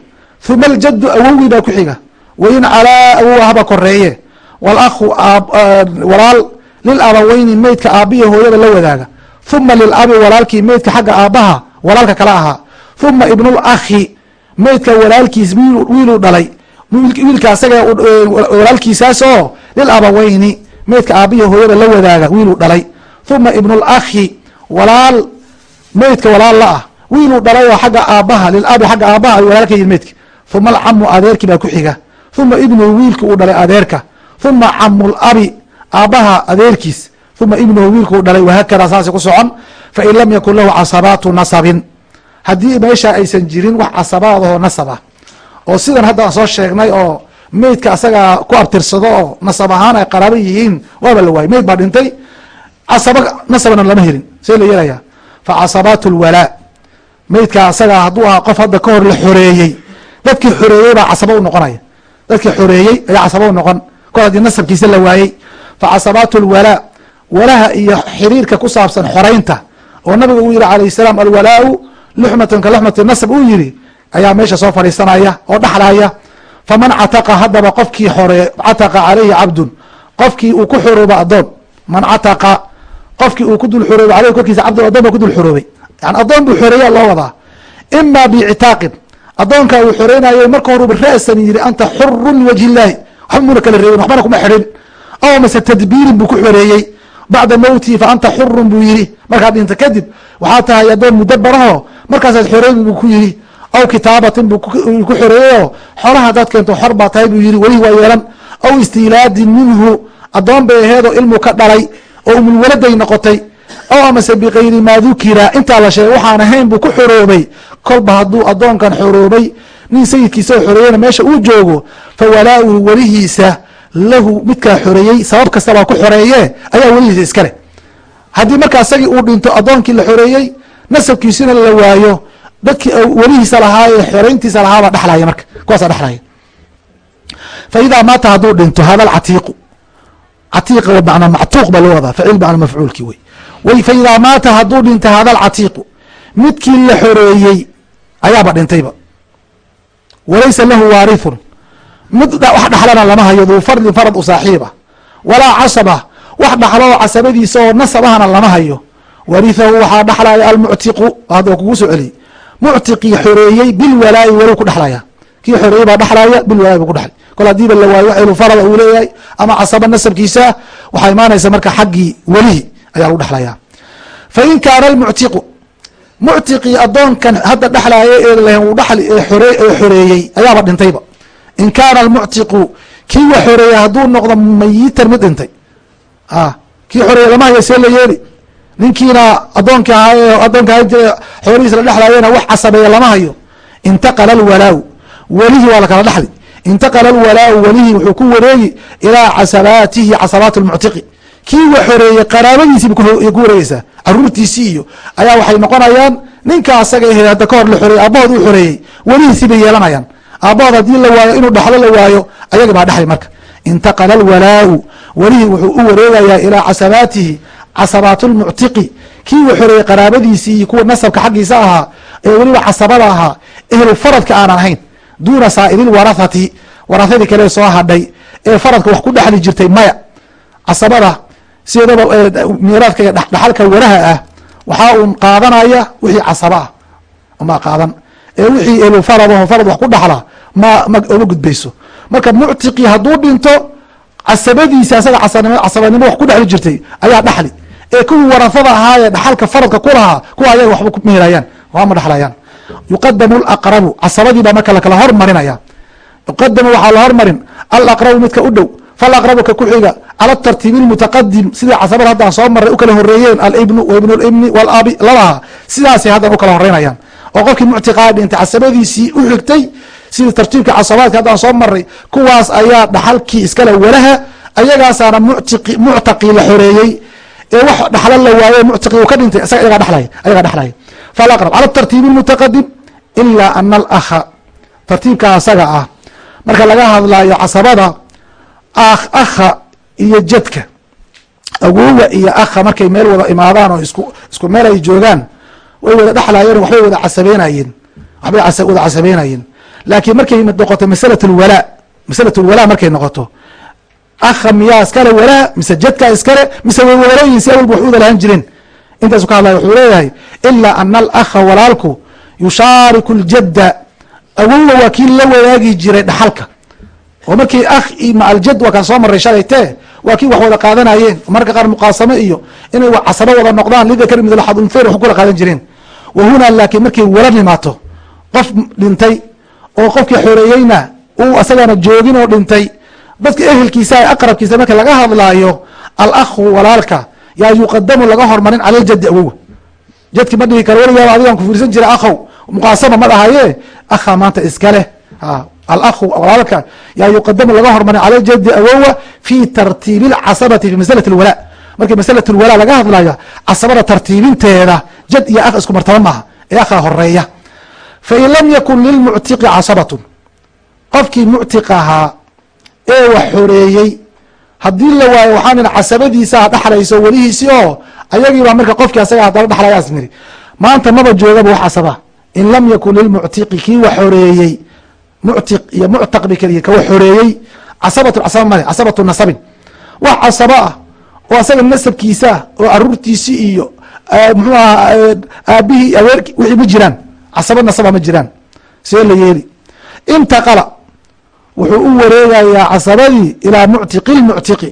Huma aljaddu awowgii baa ku xiga wain calaa awowa haba koreeye walahu walaal lil abaweyni meydka aabiya hooyada la wadaaga. Huma lilabi walaalkii meydka xagga aabaha walaalka kala ahaa. Huma ibnulakhi meydka walaalkiis wiiluu dhalay. Wiilka asaga walaalkiisaas oo lil abaweyni meydka aabiya hooyada la wadaaga wiiluu dhalay. Huma ibnulakhi walaal meydka walaal la ah. Wiiluu dhalay oo xagga aabaha lilabi xagga aabaha ay walaalka yihiin huma alcamu adeerkii baa ku xiga huma ibnuhu wiilka uu dhalay adeerka. Huma camulabi aabaha adeerkiis. Huma ibnuhu wiilkuu dhalay wahaakada saasi ku socon. Fain lam yakun lahu casabaatu nasabin. Haddii meesha aysan jirin wax casabaadahoo nasab ah. Oo sidan hadda soo sheegnay oo meydka asagaa ku abtirsado oo nasab ahaan ay qaraabo yihiin waaba la waayey meyd baa dhintay. Casaba nasabna lama helin see la yeelaya fa casabaatu lwalaa meydka asagaa hadduu ahaa qof hadda ka hor la xoreeyey. Dadkii xoreeyey baa casaba u noqonaya dadkii xoreeyey ayaa casaba u noqon. Kor haddii nasabkiisa la waayey fa casabaatu lwalaa walaha iyo xiriirka ku saabsan xoreynta oo nabiga uu yihi calayh salaam alwalaau luxmatun ka luxmati nasab uu yihi ayaa meesha soo fadhiisanaya oo dhaxlaya faman cataqa haddaba qofkii xore cataqa calayhi cabdun qofkii uu ku xorooba adoon man cataqa qofkii uu ku dul xoroobay aleyhi korkiisa cabdun adoon ba ku dul xoroobay yani adoon buu xoreeya loo wadaa ima biictaaqin adoonkaa uu xoreynayo marka horuba ra'san yiri anta xurun liwajhi illaahi waxba muna kala reebin waxbana kuma xidhin aw mase tadbiirin buu ku xoreeyey bacda mowtihi fa anta xurun buu yihi markaad dhinta kadib waxaa tahay adoon mudabaraho markaasaad xoreybi buu ku yihi aw kitaabatin buu ku xoreeyeyoo xoolaha hadaad keento xor baa tahay buu yihi welihi waa yeelan. Aw istiilaadin minhu. Adoon bay aheedoo ilmu ka dhalay oo umulwaladay noqotay. Aw amase bikayri maa dukira intaa la sheegay waxaan ahayn buu ku xoroobay kolba hadduu adoonkan xoroobay nin sayidkiisa oo xoreeyena meesha uu joogo fa walaa-uhu welihiisa lahu midkaa xoreeyey sabab kastabaa ku xoreeye ayaa welihiisa iskale haddii markaa isagii uu dhinto adoonkii la xoreeyey nasabkiisina la waayo dadkii welihiisa lahaa ee xoreyntiisa lahaabaa dhexlaya marka kuwaasa dhexlaya fa maata hadduu dhinto hada alcatiiqu catiiqa bmacnaa mactuuq baa loo wadaa facil bacna mafcuulkii wey fa idaa maata hadduu dhinto hada alcatiiqu midkii la xoreeyey ayaaba dhintayba? Walaysa lahu waarithun. Mid wax dhaxlana lama hayo duu fardin farad u saaxiiba. Walaa casaba wax dhaxlo casabadiisa oo nasabahana lama hayo. Warihahu waxaa dhaxlaya almuctiqu hadda kugu soo celiyey muctiqii xoreeyey bilwalaayi walow ku dhexlaya kii xoreeyey baa dhexlaya bilwalaayi bu ku dhexlay kol hadiiba la waayo elu farada uu leeyahay ama casaba nasabkiisa waxaa imaanaysa marka xaggii welihi ayaa lagu dhexlaya fa in kaana almuctiqu muctiqii adoonkan hadda dhexlaaya ee dhali ee xoreeyey ayaaba dhintayba. In kaana almuctiqu kii wa xoreeyey hadduu noqdo mayitan mid dhintay. Kii xoreeye lama haya see la yeeli. Ninkiina adoonki ahaa adoonka xoolihiis la dhexlaayena wax casabeeya lama hayo. Intaqala alwalaaw welihii waa lakala dhexli intaqala alwalaaw welihii wuxuu ku wareegi ilaa casabaatihi casabaat lmuctiqi kii wa xoreeyey qaraabadiisiiba ku wareegeysaa caruurtiisii iyo ayaa waxay noqonayaan ninka asaga ahe hadda ka hor la xoreeyey aabahood uu xoreeyey welihiisii bay yeelanayaan. Aabahood haddii la waayo inuu dhexlo la waayo ayagi baa dhexlay marka. Intaqala alwalaau. Welihii wuxuu u wareegayaa ilaa casabaatihi casabaat lmuctiqi kii wa xoreeyey qaraabadiisii iyo kuwa nasabka xaggiisa ahaa ee weliba casabada ahaa ehlu faradka aanan ahayn. Duuna saa'iri lwarathati warahadii kale soo hadhay ee faradka wax ku dhexli jirtay maya. Casabada sideedaba miiraadka iyo dhexalka waraha ah waxaa uun qaadanaya wixii casaba ah. Ma qaadan. Ee wixii elu faradaho farad wax ku dhaxla ma ma oma gudbayso marka muctiqii hadduu dhinto casabadiisi asaga casabanimo wax ku dhexli jirtay ayaa dhaxli. Ee kuwii warafada ahaayee dhaxalka faradka ku lahaa kuwa ayaga waxba kuma helayaan wama dhexlayaan yuqadamu alaqrabu casabadii baa marka lakala hormarinaya. Yuqadamu waxaa la hormarin alaqrabu midka u dhow falaqrabu ka ku xiga cala tartiibi lmutaqadim sidai casabada haddaan soo maray u kala horeeyeen alibnu waibnu libni walabi lalaha sidaasay haddan u kala horeynayaan oo qofkii muctiqaa dhintay casabadiisii u xigtay sidii tartiibka casabaadka haddaan soo maray kuwaas ayaa dhaxalkii iskale walaha ayagaasaana muctaqii la xoreeyey. Ee wax dhaxlo la waaye muctiqii uu ka dhintay ayagaa dhexlaya falaqrab cala tartiibi lmutaqadim ilaa ana alakha. Tartiibka asaga ah. Marka laga hadlaayo casabada akha iyo jadka. Awoga iyo akha markay meel wada imaadaan oo isku meel ay joogaan way wada dhexlaayeen waxbay wada casabeynayeen waxbay wada casabeynayeen laakiin markay noqoto masalat lwalaa masalat lwalaa markay noqoto akha miyaa iskale walaa mise jadkaa iskale mise way walooyin si awalba wax uda lahan jireen intaasu ka hadlaya wuxuu leeyahay ilaa ana alakha walaalku yushaariku ljadda awoga waa kii la wadaagi jiray dhaxalka oo markii akh ma aljad waa kaan soo maray shalay tee waa kii wax wada qaadanayeen marka qaar muqaasamo iyo inay casabo wada noqdaan. Lidakar mid laxad unfayn wax kula qaadan jireen. Wa hunaa laakiin markay wala dhimaato qof dhintay oo qofkii xoreeyeyna uu asagana joogin oo dhintay dadka ehelkiisa aqrabkiisa marka laga hadlaayo alakhu walaalka yaa yuqadamu laga hormarin cala ljadi awoga jadki ma dhihi karo weligaaba adigaan ku fiirsan jira akhow muqaasama ma dhahaye akha maanta iska leh alakhu walaalka yaa yuqadamu laga hormarin cala ljadi awowa fi tartiibi lcasabati fi masalat lwalaa markii masalat lwalaa laga hadlaya casabada tartiibinteeda jad iyo akh isku martaba maaha ee akha horreeya fain lam yakun lilmuctiqi casabatun qofkii muctiq ahaa ee wax xoreeyey haddii la waayo waxaa nidhi casabadiisaa dhexlayso welihiisi oo ayagiibaa marka qofkii asaga haddana dhexlayaas maanta maba joogaba wax casaba in lam yakun lilmuctiqi kii wax xoreeyey muctiq iyo muctaq bay keliya kawa xoreeyey. Casabatu casaba male casabatu nasabin. Wax casaba ah oo asaga nasabkiisa oo caruurtiisi iyo muxuu aha aabihii aweer wixii ma jiraan. Casaba nasaba ma jiraan. See la yeeli. Intaqala wuxuu u wareegayaa casabadii ilaa muctiqi lmuctiqi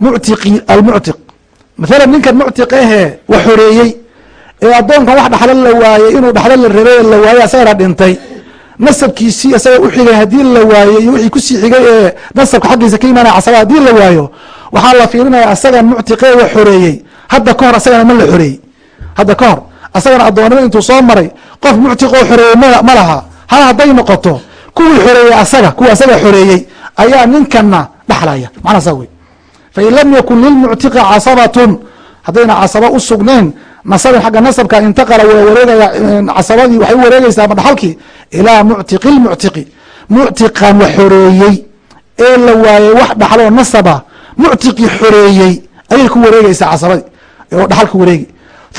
muctiqi almuctiq mathalan ninkan muctiq ahee wax xoreeyey. Ee addoonkan wax dhaxlo la waayey inuu dhaxlo la rabay la waayey asagana dhintay nasabkiisii isaga u xigay haddii la waayo iyo wixii ku sii xigay ee nasabka xaggiisa ka imaanaya casaba haddii la waayo waxaa la fiirinaya asagan muctiqee wax xoreeyey. Hadda ka hor asagana ma la xoreeyey. Hadda ka hor asagana addoonnimo intuu soo maray qof muctiq oo xoreeyey ma laha. Ha hadday noqoto kuwii xoreeyey asaga kuwii asaga xoreeyey ayaa ninkana dhaxlaya macnaa saa wey fain lam yakun lilmuctiqi casabatun haddayna casaba u sugnayn nasabin xagga nasabka intaqala waa wareegaya casabadii waxay u wareegeysaa ama ilaa muctiqi lmuctiqi. Muctiqan wax ee la waayey wax dhaxlo nasaba muctiqii xoreeyey ayay ku wareegeysaa casabadii oo dhaxalka wareegi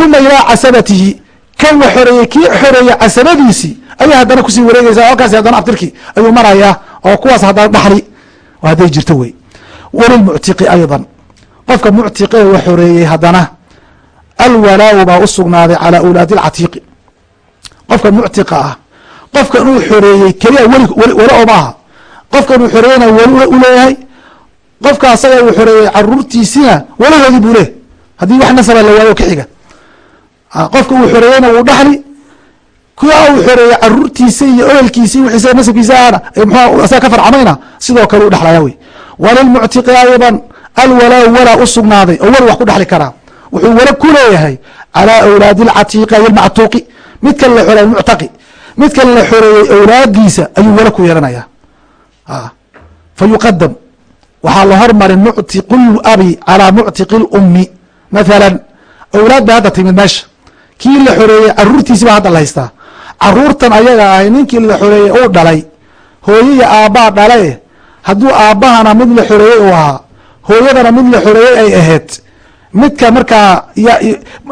uma ilaa casabatihi kan wa xoreeyey kii xoreeyey casabadiisii ayaa haddana ku sii wareegeysa halkaasi haddana abtirkii ayuu marayaa oo kuwaas haddana dhaxli hadday jirto wey walilmuctiqi ayضa qofka muctiqe wa xoreeyey haddana alwalaawu baa u sugnaaday calى awlaadi اlcatiiqi qofka muctiqa ah qofkan uu xoreeyey keliya weli oo maaha qofkan uu xoreeyena weli u leeyahay qofka asaga uu xoreeyey caruurtiisina walahoodii buu leeyahy haddii wax nasaba la waayo ka xiga. Qofka uu xoreeyeyna wuu dhaxli. Kuwa uu xoreeyey caruurtiisa iyo ohelkiisi wiisa nasabkiisa ana mxu asaga ka farcamayna sidoo kale u dhexlaya wey. Walilmuctiqi aydan alwalaa walaa u sugnaaday oo weli wax ku dhexli karaa wuxuu wala ku leeyahay calaa awlaadi alcatiiqi ay almactuuqi midkan la xoreeyey muctaqi midkan la xoreeyey awlaadiisa ayuu wala ku yeelanaya fa yuqadam waxaa la hormarin muctiqu abi calaa muctiqi اlumi mathala awlaad bay hadda timid meesha. Kii la xoreeyey caruurtiisi baa hadda la haystaa. Caruurtan ayaga ahay ninkii la xoreeyey uu dhalay. Hooyaya aabbaa dhale hadduu aabbahana mid la xoreeyey uu ahaa. Hooyadana mid la xoreeyey ay ahayd midka markaa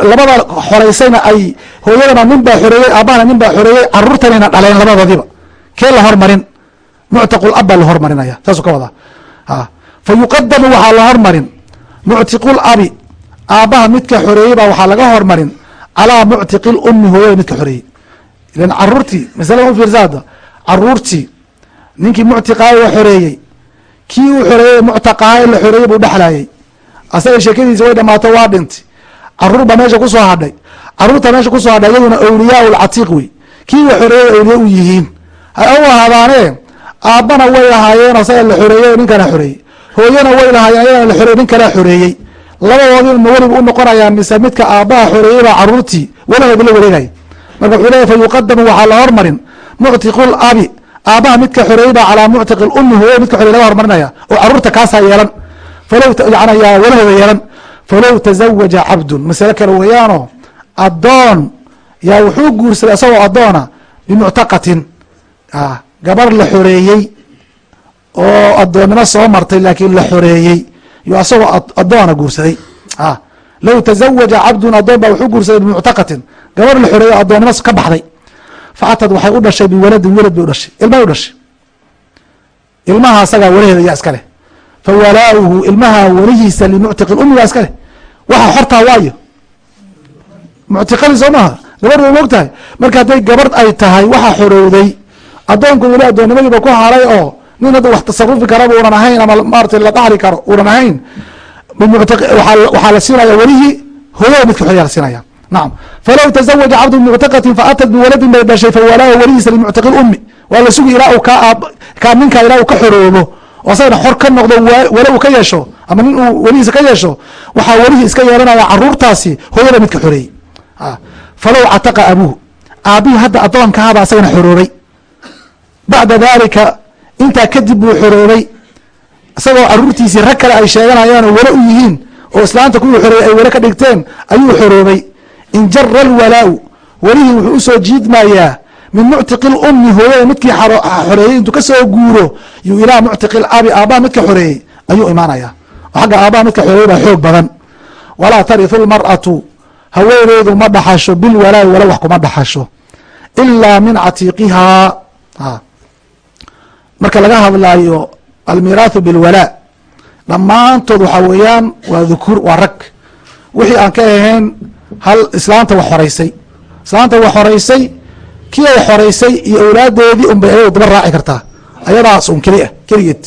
labada xoreysayna ay hooyadana nin baa xoreeyey aabbahana nin baa xoreeyey caruurtanayna dhaleen labadoodiba kee la hormarin? Muctiqul ab baa la hormarinaya. Saasuu ka wadaa. Fa yuqadamu waxaa la hormarin muctiqul abi. Aabbaha midka xoreeyey baa waxaa laga hormarin calaa muctiqi lummi hooyada midka xoreeyey ilan caruurtii masalada u fiirsa hadda caruurtii ninkii muctiqaayo xoreeyey kii uu xoreeyey muctaqaayo la xoreeyey buu dhexlayey asaga sheekadiisa way dhamaato waa dhintay. Caruur baa meesha ku soo hadhay. Caruurta meesha ku soo hadhay iyaduna awliyaa wey. Kii la xoreeyey awliya u yihiin. Ha u ahaadaane aabbana way lahaayeen asaga la xoreeyey o ninkana xoreeyey hooyana way lahaayeen ayagana la xoreeyey nin kala xoreeyey ma weliba u noqonayaa mise midka aabbaha xoreeyey caruurtii walahood la wareegaya marka wuxuu leeyahy fa waxaa la hormarin muctiqu labi aabbaha midka xoreeyey baa calaa muctiqi lumi hooyada midka xorey laga hormarinaya oo carruurta kaasaa yeelan walahooda yeelan falow tazawaja cabdun masale kale weeyaano addoon yaa wuxuu guursaday isagoo addoona bimuctaqatin gabar la xoreeyey oo addoonnimo soo martay laakiin la xoreeyey yo asagoo addoona guursaday low tazawaja cabdun addoon baa wuxuu guursaday bimuctaqatin gabar la xoreeyey o addoonnimo ka baxday faatad waxay u dhashay biwaladin welad bay u dhashay ilmay u dhashay ilmaha asagaa walaheeda yaa iska leh fa walaauhu ilmaha welihiisa limuctiqi umi baa iska leh waxa xortaa waayo. Muctiqadii soo maaha? Gabar way moog tahay marka hadday gabar ay tahay waxa xorowday. Addoonku weli addoonnimadiiba ku haray oo nin hadda wax tasarufi karaba unan ahayn ama maarata la dhaxli karo unan ahayn. Waxaa la siinaya welihii hooyada midka xoreya la siinaya nacam falow tazawaja cabdu bimuctaqatin faatat biwaladin bay dhashay fawalaahu welihiisa limuctiqi lumi waa la sugi ilaa kaa ninkaa ilaa uu ka xoroobo. oo asagana xor ka noqdo wale uu ka yeesho ama nin uu welihiisa ka yeesho waxaa welihii iska yeelanaya caruurtaasi hooyada midka xoreeyey falow cataqa abuuhu aabihii hadda addoonkahabaa asagana xoroobay bacda dalika intaa kadib buu xoroobay isagoo caruurtiisii rag kale ay sheeganayaan oo wale u yihiin oo islaanta kuwii xoreeyey ay wale ka dhigteen ayuu xoroobay injara alwalaau welihii wuxuu u soo jiidmayaa min muctiqi lummi hooyada midkii xoreeyey intuu ka soo guuro yuu ilaa muctiqi labi aabbaha midka xoreeyey ayuu imaanaya xagga aabbaha midka xoreeyey baa xoog badan. Walaa tarihu lmar'atu haweeneydu ma dhaxasho bilwalaa'i wala wax kuma dhaxasho. Ilaa min catiiqihaa marka laga hadlaayo almiraahu bilwalaa dhammaantood waxaa weeyaan waa dhukuur waa rag. Wixii aan ka ahayn hal islaanta wax horeysay islaanta wax horeysay kii ay xoreysay iyo awlaadeedii unbay ayado daba raaci kartaa. Ayadaas un keli ah keligeed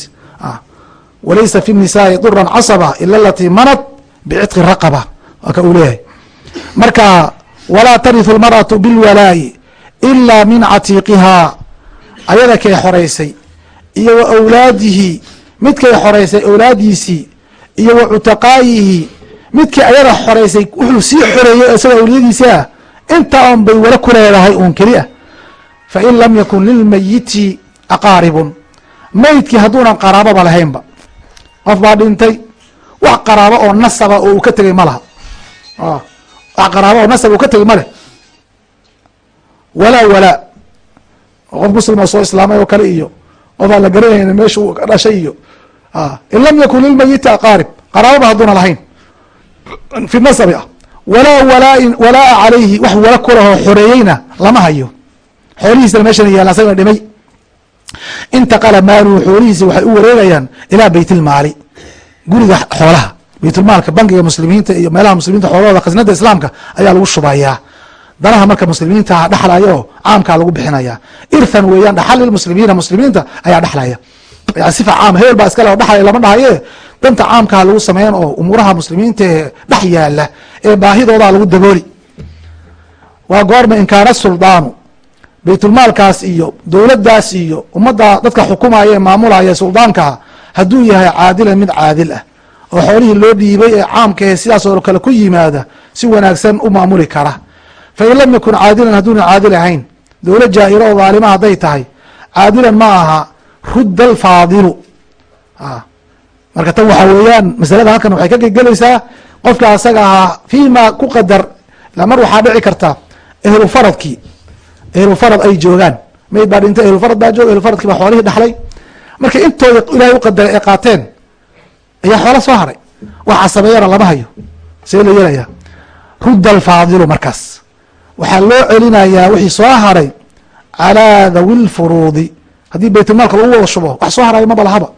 walaysa fi nisaai duran casaba ila alatii manat bicitqi raqaba. Waa uu leeyahay. Marka walaa tarihu lmar'atu bilwalaa'i ilaa min catiiqihaa ayada kay xoreysay iyo wa awlaadihi midkay xoreysay awlaadiisii iyo wa cutaqaayihi midkii ayada xoreysay wuxuu sii xoreeyey isagoo awliyadiisi ah intaa un bay wala ku leedahay uun keli ah fain lam yakun lilmayiti aqaaribun meydkii hadduunan qaraababa lahaynba qof baa dhintay wax qaraabo oo nasaba oo uu ka tegey ma laha wax qaraabo oo nasaba uu ka tegey ma leh walaa walaa qof muslim oo soo islaamay oo kale iyo qof la garanayna meesha uu dhashay iyo in lam yakun lilmayiti aqaarib qaraababa hadduuna lahayn fi nasabi ah walaa walaain walaa calayhi wax wala kulahoo xoreeyeyna lama hayo xoolihiisna meeshana yaalla asagana dhimay. Intaqala maaluhu xoolihiisi waxay u wareegayaan ilaa beyt ilmaali guriga xoolaha. Beytulmaalka bankiga muslimiinta iyo meelaha muslimiinta xoolahooda khasnada islaamka ayaa lagu shubayaa. Danaha marka muslimiinta dhexlaya oo caamkaa lagu bixinaya. Irthan weeyaan dhaxal lilmuslimiina muslimiinta ayaa dhexlaya yani sifa caam hebel baa iskale dhexlaya lama dhahaye. Danta caamkaa lagu sameyn oo umuuraha muslimiinta ee dhex yaalla ee baahidoodaa lagu dabooli. Waa goorma in kaana suldaanu baytulmaalkaas iyo dowladdaas iyo ummadda dadka xukumaya ee maamulaya suldaankaa hadduu yahay caadilan mid caadil ah oo xoolihii loo dhiibay ee caamka ee sidaas oo kale ku yimaada si wanaagsan u maamuli kara. Fain lam yakun caadilan hadduuna caadil ahayn dowlad jaa-iro oo dhaalima hadday tahay caadilan ma aha rudda alfaadilu marka tan waxaa weeyaan masalada halkan waxay ka gegelaysaa qofka asaga ahaa fiima ku qadar ila mar waxaa dhici karta ehlu faradkii ehlu farad ay joogaan. Mayd baa dhintay ehlu farad baa jooga ehlu faradkii baa xoolihii dhaxlay. Marka intooda ilahay u qadaray ay qaateen ayaa xoola soo haray. Wax casabeeyana lama hayo. See la yeelaya. Rudda alfaadilu markaas. Waxaa loo celinayaa wixii soo haray calaa dhawi lfuruudi haddii baytulmaalka lagu wada shubo wax soo harayo maba lahaba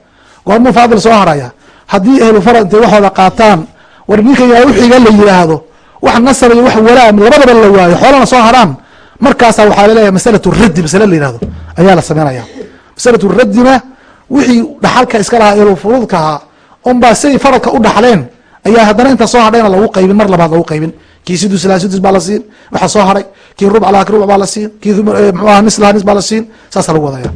goormuu faadil soo haraya. Haddii ehlu farad intay waxooda qaataan war ninkan yaa wixiga la yidhaahdo wax nasab iyo wax walaam labadaba la waayo xoolana soo haraan markaasaa waxaa la leeyahay masalatu raddi masale la yihahdo ayaa la sameynaya. Masalatu raddina wixii dhaxalka iska lahaa ehlu furuudka ahaa unbaa siday faradka u dhaxleen ayaa haddana inta soo hadhayna lagu qaybin mar labaad lagu qaybin. Kii sudus laha sudus baa la siin waxa soo haray kii rubc laha rubuc baa la siin kii mxuaha nis laha nis baa la siin saasa lagu wadaya.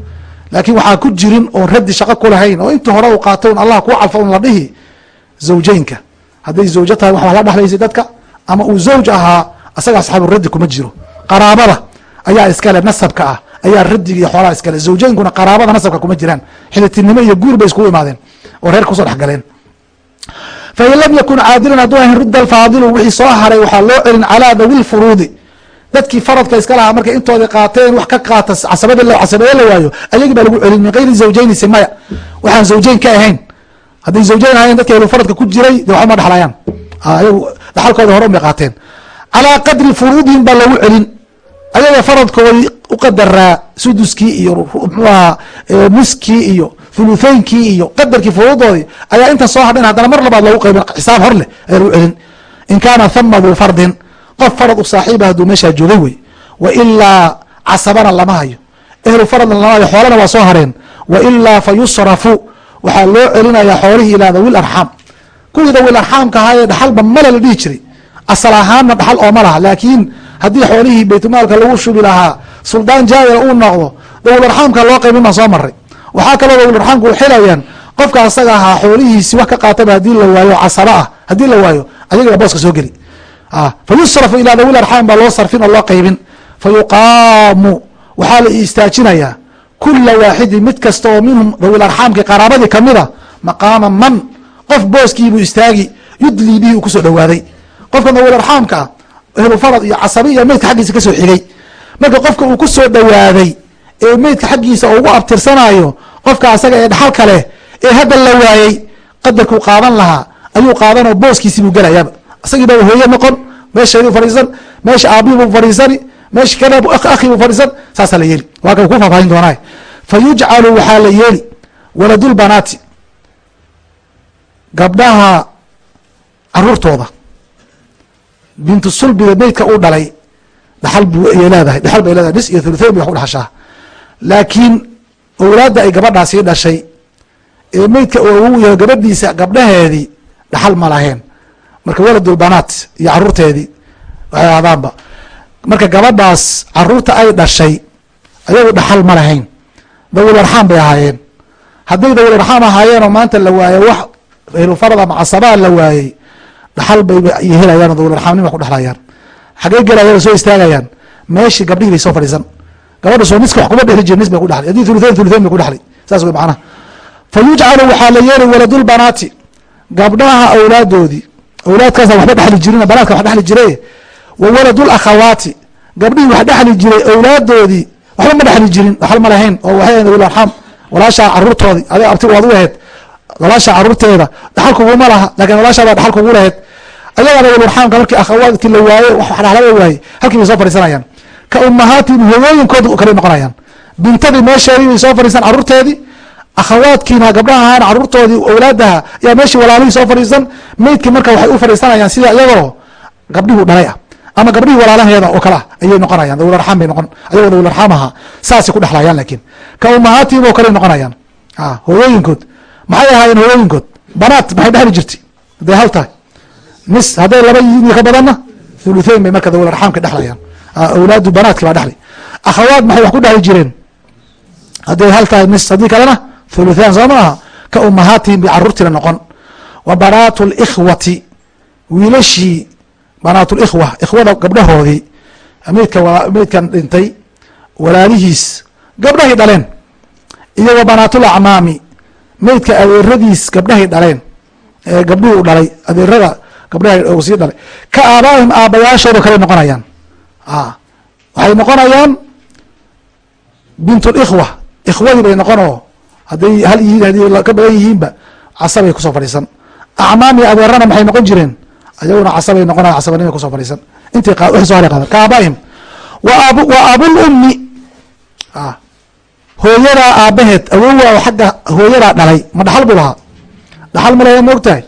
Laakiin waxaa ku jirin oon raddi shaqo ku lahayn oo intii hore u qaatay un allah kuu calfa un la dhihi zawjeynka hadday zawjo tahay wax la dhexlaysay dadka ama uu zawj ahaa asaga asxaabu raddi kuma jiro qaraabada ayaa iskale nasabka ah ayaa raddiga iyo xoolaha iskale zawjeynkuna qaraabada nasabka kuma jiraan xilitinimo iyo guur bay iskugu imaadeen oo reer ku soo dhexgaleen. Fain lam yakun caadilan hadduu ahayn rudda alfaadilu wixii soo haray waxaa loo celin calaa dawi lfuruudi dadkii faradka iska lahaa markay intoodii qaateen wax ka qaata casabada casabeeye la waayo ayagii baa lagu celin min gayri zawjeyni simaya. Waxaan zawjeyn ka ahayn. Hadday zawjeyn ahayn dadka ehlu faradka ku jiray de waxba ma dhexlayaan ayagu dhaxalkooda hore unbay qaateen. Calaa qadri furuudihim baa lagu celin ayaga faradkoodii uqadaraa suduskii iyo mxuu ahaa iyo thulutheynkii iyo qadarkii furuudoodii ayaa intan soo hadhayn haddana mar labaad loogu qaybin xisaab hor leh ayaa lagu celin. In kaana thama duu fardin qof farad u saaxiiba hadduu meeshaa joogay wey. Wa ilaa casabana lama hayo. Ehlu faradna lama hayo xoolana waa soo hareen. Wa ilaa fa waxaa loo celinayaa xoolihii ilaa dawil arxaam. Kuwii dawil arxaamka ahaa ee dhaxalba male la dhihi jiray asal ahaanna dhaxal ooma laha laakiin haddii xoolihii baytulmaalka lagu shubi lahaa suldaan jaabir uu noqdo dawil arxaamka loo qaybin baan soo maray waxaa kaloo dawil arxaamka u xilayaan qofka asaga ahaa xoolihiisi wax ka qaataba haddii la waayo casaba ah haddii la waayo ayagaa booska soo geli. Fa yusrafu ilaa dawil arxaam baa loo sarfin oo loo qaybin. Fa yuqaamu waxaa la istaajinayaa kula waaxidin mid kasta oo minhum dawil arxaamkii qaraabadii kamida maqaama man qof booskiibuu istaagi yudlii bihi uu ku soo dhowaaday qofka dawil arxaamka ah ehlu farad iyo casabi iyo meydka xaggiisa ka soo xigay. Marka qofka uu ku soo dhowaaday ee meydka xaggiisa ugu abtirsanayo qofka asaga ee dhaxal kale ee hadda la waayey qadarkuu qaadan lahaa ayuu qaadanoo booskiisii buu gelayaaba isagii baa hooye noqon meesheeduu fadhiisan meesha aabihii buu fadhiisani meesha kale akhi buu fadhiisan saasaa la yeeli. Waa ku faahfaahin doonaa fa waxaa la yeeli waladulbanaati gabdhaha caruurtooda bintu sulbiga meydka uu dhalay dhaxal bu ayay leedahay dhaxal bay leedahay nis iyo thuluthayn bay wax ku dhaxashaa laakiin owlaadda ay gabadhaasii dhashay ee meydka uu yahay gabadhiisa gabdhaheedii dhaxal ma laheen marka waladulbanaat iyo caruurteedii waxay ahdaanba marka gabadhaas carruurta ay dhashay ayagu dhaxal ma lahayn. Dawil arxaam bay ahaayeen. Hadday dawil arxaam ahaayeenoo maanta la waayo wax ehlu farad ama casabaa la waayey dhaxal bay helayaan dawil arxaamnima ku dhexlayaan xagee gelayaan soo istaagayaan? Meeshii gabdhihii bay soo fadhiisan. Gabadha soo niska wax kuma dhexli jiri nis bay ku dhexlay haddii thuluthayn thuluthayn bay ku dhexlay saas wey macnaha. Fa yujcalu waxaa la yeeli waladulbanaati gabdhaha awlaadoodii. Awlaadkaasa waxba dhexli jirin banaadka wax dhexli jire wa waladul akhawaati. Gabdhihii wax dhexli jiray awlaadoodii waxba ma dhexli jirin. Dhaxal ma lahayn oo waxay ahayd arxaam walaashaa caruurtoodii. Adiga abti waad u ahayd walaashaa caruurteeda dhaxal kuguma laha laakiin walaashaa baa dhaxal kugu lahayd ayagana walurxaamka markii akhawaadkii la waaye dhaxlaba waaye halkii bay soo fadhiisanayaan ka ummahaatihim hooyooyinkooda kale noqonayaan. Bintadii meesheedii bay soo fadhiisan carruurteedii akhawaadkiina gabdhaha ahaan carruurtoodii awlaadaha ayaa meeshii walaalihii soo fadhiisan meydkii marka waxay u fadhiisanayaan sida iyagoo gabdhihii dhalay ah ama gabdhihii walaalaheeda oo kale ah ayay noqonayaan. Dawlarxaam bay noqon ayagoo dawlarxaamaha saasay ku dhexlayaan laakiin. Ka ummahaatihim oo kale noqonayaan. Hooyooyinkood. Maxay ahaayeen hooyooyinkood? Banaat maxay dhexli jirtay? Haday hal tahay mis hadday laba yihiin ka badanna thuluthain bay marka dawlarxaamka dhexlayaan awlaadu banaadki baa dhexlay akhawaad maxay wax ku dhexli jireen? Hadday hal tahay mis haddii kalena thuluthaan soo ma aha ka ummahaatihim bay caruurtiina noqon. Wa banaatu likhwati wiilashii banaat likhwa ikhwada gabdhahoodii meydka meydkan dhintay walaalihiis gabdhahay dhaleen. Iyo wa banaatul acmaami meydka adeeradiis gabdhahay dhaleen ee gabdhihii u dhalay adeerada gabdhaha sii dhalay. Ka aabaahim aabayaashooda kale noqonayaan. Waxay noqonayaan bintulikhwa ikhwadii bay noqon oo hadday hal yihiin haddii ka badan yihiinba casabay ku soo fadhiisan. Acmaam iyo adeerana maxay noqon jireen? Ayaguna casabay noqonayan casabanimay ku soo fadhiisan. Intii wixii so hara qaadan ka aabaahim wa ab wa abulummi hooyadaa aabaheed awowa xagga hooyadaa dhalay. Ma dhaxal buu lahaa? Dhaxal ma leha moog tahay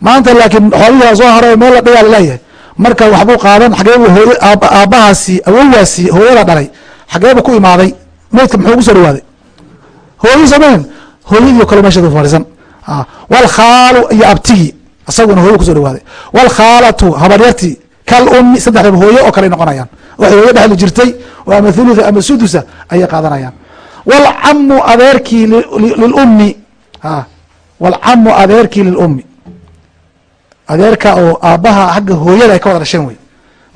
maanta laakiin xoolihii soo haro meel la dhigaa la leeyahay marka waxbuu qaadan xageebu aabbahaasi awowaasi hooyadaa dhalay. Xageebu ku imaaday. Meydka muxuu ugu soo dhawaaday. Hooyadii samayn hooyadii kale meesha fadhiisan. Walkhaalu iyo abtigii isaguna hooyo ku soo dhawaaday. Walkhaalatu habaryartii kal ummi saddexdaba hooyo oo kale noqonayaan. Waxay hooyo dhexli jirtay oo ama thulutha ama sudusa ayay qaadanayaan. Walcamu adeerkii lilummi walcamu adeerkii lilummi adeerka oo aabbaha xagga hooyada ay ka wada dhasheen wey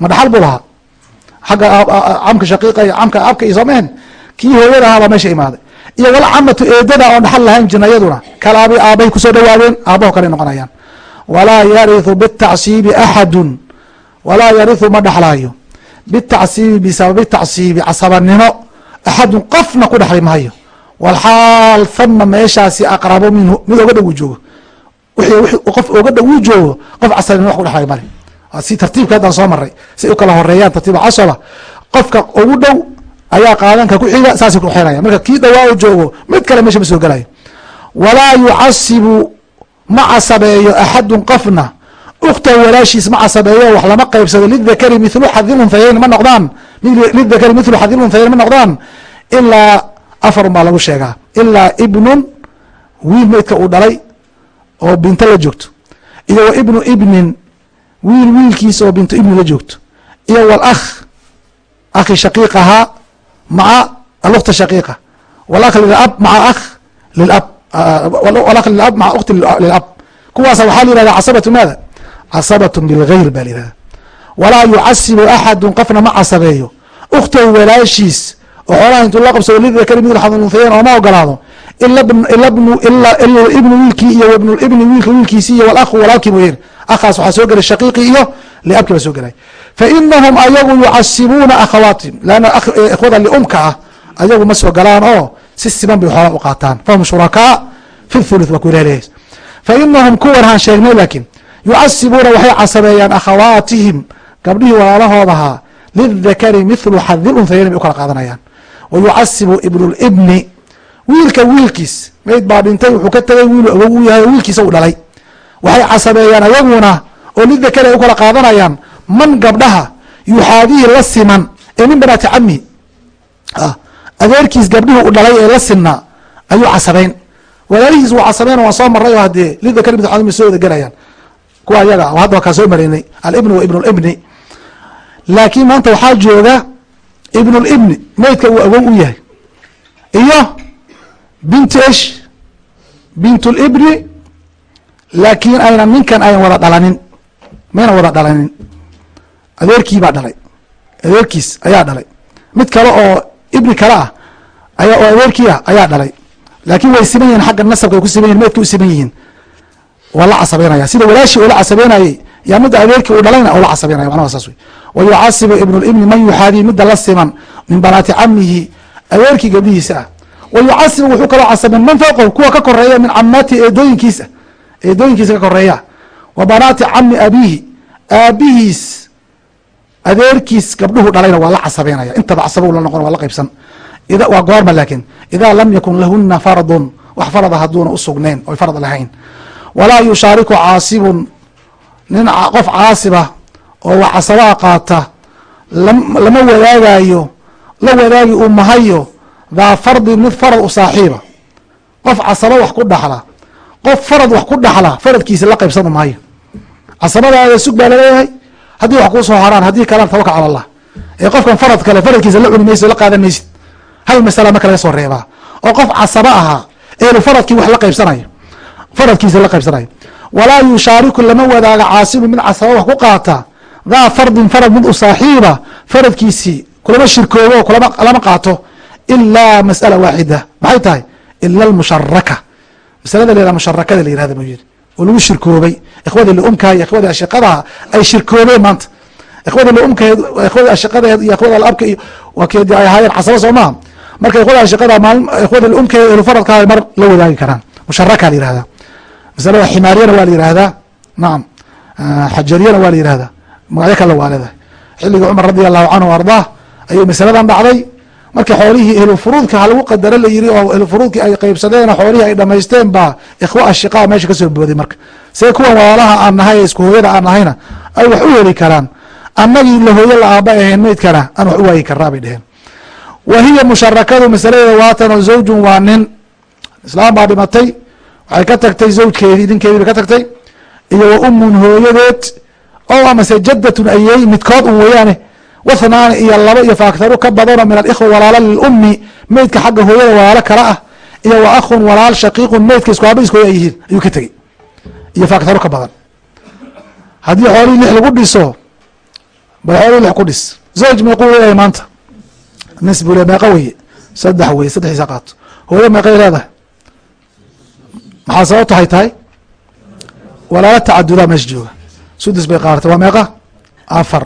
ma dhaxal buu lahaa? Xagga camka shaqiiqa camka abka iyo soomehen kii hooyada ahaa baa meesha imaaday. Iyo walcamatu eedada oon dhaxal lahayn jirna iyaduna kalaabi aabbahay ku soo dhawaadeen aabbaho kale noqonayaan. Walaa yarithu bitacsiibi axadun walaa yarithu ma dhaxlaayo. Bitacsiibi bisababi tacsiibi casabanimo axadun qofna ku dhexli maayo. Walxaal hama meeshaasi aqrabo minhu mid oga dhow uu joogo qof oga dhow uu joogo. Qof casabanimo wax ku dhexlay male si tartiibka haddaan soo maray si u kala horeeyaan tartiiba casaba qofka ugu dhow ayaa qaadanka ku xiga saasay ku xeenaya marka kii dhawaa u joogo mid kale meesha ma soo gelayo walaa yucasibu ma casabeeyo axadun qofna. Ukhtahu walaashiis ma casabeeyo wax lama qaybsado. Lidakari mithlu xadil unhayayn ma noqdaan. Lidakari mithlu xadil unhayayn ma noqdaan. Ilaa afarun baa lagu sheegaa. Ilaa ibnun wiil meydka uu dhalay oo binto la joogto. Iyo wa ibnu ibnin wiil wiilkiisa oo bintu ibni la joogto. Iyo walakh akhi shaqiiq ahaa maca alukta shaqiiqa walakh lilab maca akh lilab walakh lilab maca ukhti lilab kuwaasa waxaa la yihahda casabatu maada? Casabatu bilgayr baa la yihahda walaa yucasibu axadun qofna ma casabeeyo. Ukhtahu walaashiis oo xoolaha intuu la qabsado lidakari mid xadununhayayn oo ma ogolaado ibnu ibnu wiilkii iyo ibnulibni wiilka wiilkiisii iyo walahu walaalkii mooyeen akhaas waxaa soo gelay shaqiiqi iyo liabki baa soo gelay fainahum ayagu yucasibuuna akhawaatihim leanna ikhwada liumka ah ayagu ma soo galaan oo si siman bay xoolaa u qaataan fahum shurakaa fi thuluth baa ku ilah leeyahy fainahum kuwan haan sheegnay laakiin yucasibuuna waxay casabeeyaan akhawaatihim gabdhihii walaalahoodahaa lidakari mithlu xadi lunhayayn bay u kala qaadanayaan wa yucasibu ibnulibni wiilka wiilkiis. Mayd baa dhintay wuxuu ka tegay wiil awow u yahay wiilkiisa u dhalay. Waxay casabeeyaan ayaguna oo lidakari ay u kala qaadanayaan man gabdhaha yuxaadihi la siman ee min banaati camihi adeerkiis gabdhihii u dhalay ee la sinaa ayuu casabeyn. Walaalihiis waa casabeyn waan soo maray oo haddee lidakari mid soo wada gelayaan kuwa ayaga hadda kaa soo maraynay alibni wa ibn libni laakiin maanta waxaa jooga ibnulibni meydka uu awow u yahay. Iyo bintu esh bintulibni laakiin aynan ninkan ayan wada dhalanin mayna wada dhalanin adeerkii baa dhalay adeerkiis ayaa dhalay mid kale oo ibni kale ah aya oo adeerkii ah ayaa dhalay laakiin way siman yihiin xagga nasabka ay ku siman yihiin meydka u siman yihiin waa la casabeynaya sida walaashii ula casabeynayey yaa midda adeerkii uu dhalayna ula casabeynaya macnaha saas wey wa yucasibu ibnulibni man yuxaadii midda la siman min banaati camihi adeerkii gabdhihiisa ah wa yucasibu wuxuu kaloo casabeen man fawqahu kuwa ka koreeya min camaati eedooyinkiisa eedooyinkiisa ka koreeya wa banaati cami abiihi aabihiis adeerkiis gabdhuhu dhalayna waa la casabeynaya intaba casabo la noqon waa la qaybsan waa goorma laakiin idaa lam yakun lahuna faradun wax farada hadduuna usugnayn oy farad lahayn walaa yushaariku caasibun nin qof caasiba oo wax casabaa qaata lama wadaagayo la wadaagi uu mahayo daa fardin mid farad u saaxiiba. Qof casaba wax ku dhaxla qof farad wax ku dhaxla faradkiisa la qaybsanu maayo. Casabadaada sug baa la leeyahay haddii wax kuu soo haraan haddii kalena tawakal cala allah ee qofkan farad kale faradkiisa la cuni la qaadan hal masala marka laga soo reebaa. Oo qof casaba ahaa eelu faradkii wax la qaybsanayo. Faradkiisa la qaybsanayo. Walaa yushaariku lama wadaaga caasibu mid casaba wax ku qaata. Daa fardin farad mid u saaxiiba faradkiisii kulama shirkoobo kulama qaato ilaa mas'ala waaxida maxay tahay ila almusharaka masalada la yihah musharakada la yihahda buu yiri oo lagu shirkoobay ikhwadii liumkaha iyo ikhwadii ashiqadaha ay shirkoobeen maanta ikhwadii liumkaheed ikhwadii ashiqadaheed iyo ikhwada alabka iyo waa ay ahaayeen casaba soo maha marka ikhwada ashiqada maalin ikhwadii liumkaheed ehlufaradka mar la wadaagi karaan musharaka la yihahdaa masalada ximaariyana waa la yihahdaa nacam xajariyana waa la yihahdaa magacyo kale waa leedahay xilligii cumar radi allahu canhu ardaah ayuu masaladan dhacday markii xoolihii ehlufuruudka ha lagu qadaro la yiri oo ehlufuruudkii ay qeybsadeen xoolihii ay dhamaysteen baa ikhwa ashiqaa meesha ka soo booday marka. See kuwan walaalaha aan nahay isku hooyada aan nahayna ay wax u heli karaan. Annagii la hooyo la aaba ahayn meydkana aan wax u waayi karnaa bay dheheen wa hiya musharakadu masaladeeda waatanoo zawjun waa nin. Islaam baa dhimatay waxay ka tagtay zawjkeedii ninkeedii bay ka tagtay. Iyo wa umun hooyadeed. Oo amase jadatun ayey midkood un weeyaane wathnaani iyo laba iyo faaktaru ka badanoo min alikhwa walaalo lilummi meydka xagga hooyada walaalo kale ah iyo wa akhun walaal shaqiiqun meydka isku aaba isku hooya ay yihiin ayuu ka tegey. Iyo faaktaru ka badan. Haddii xoolihii lix lagu dhiso bay xoolihii lix ku dhis. Zawj meequu leeyahay maanta. Nis buu le meeqa weye saddex weye saddexiisa qaato. Hooyo meeqay leedahay. Maxaa sababto hay tahay? Walaalo tacadudaa meesha jooga. Sudus bay qaaratay waa meeqa afar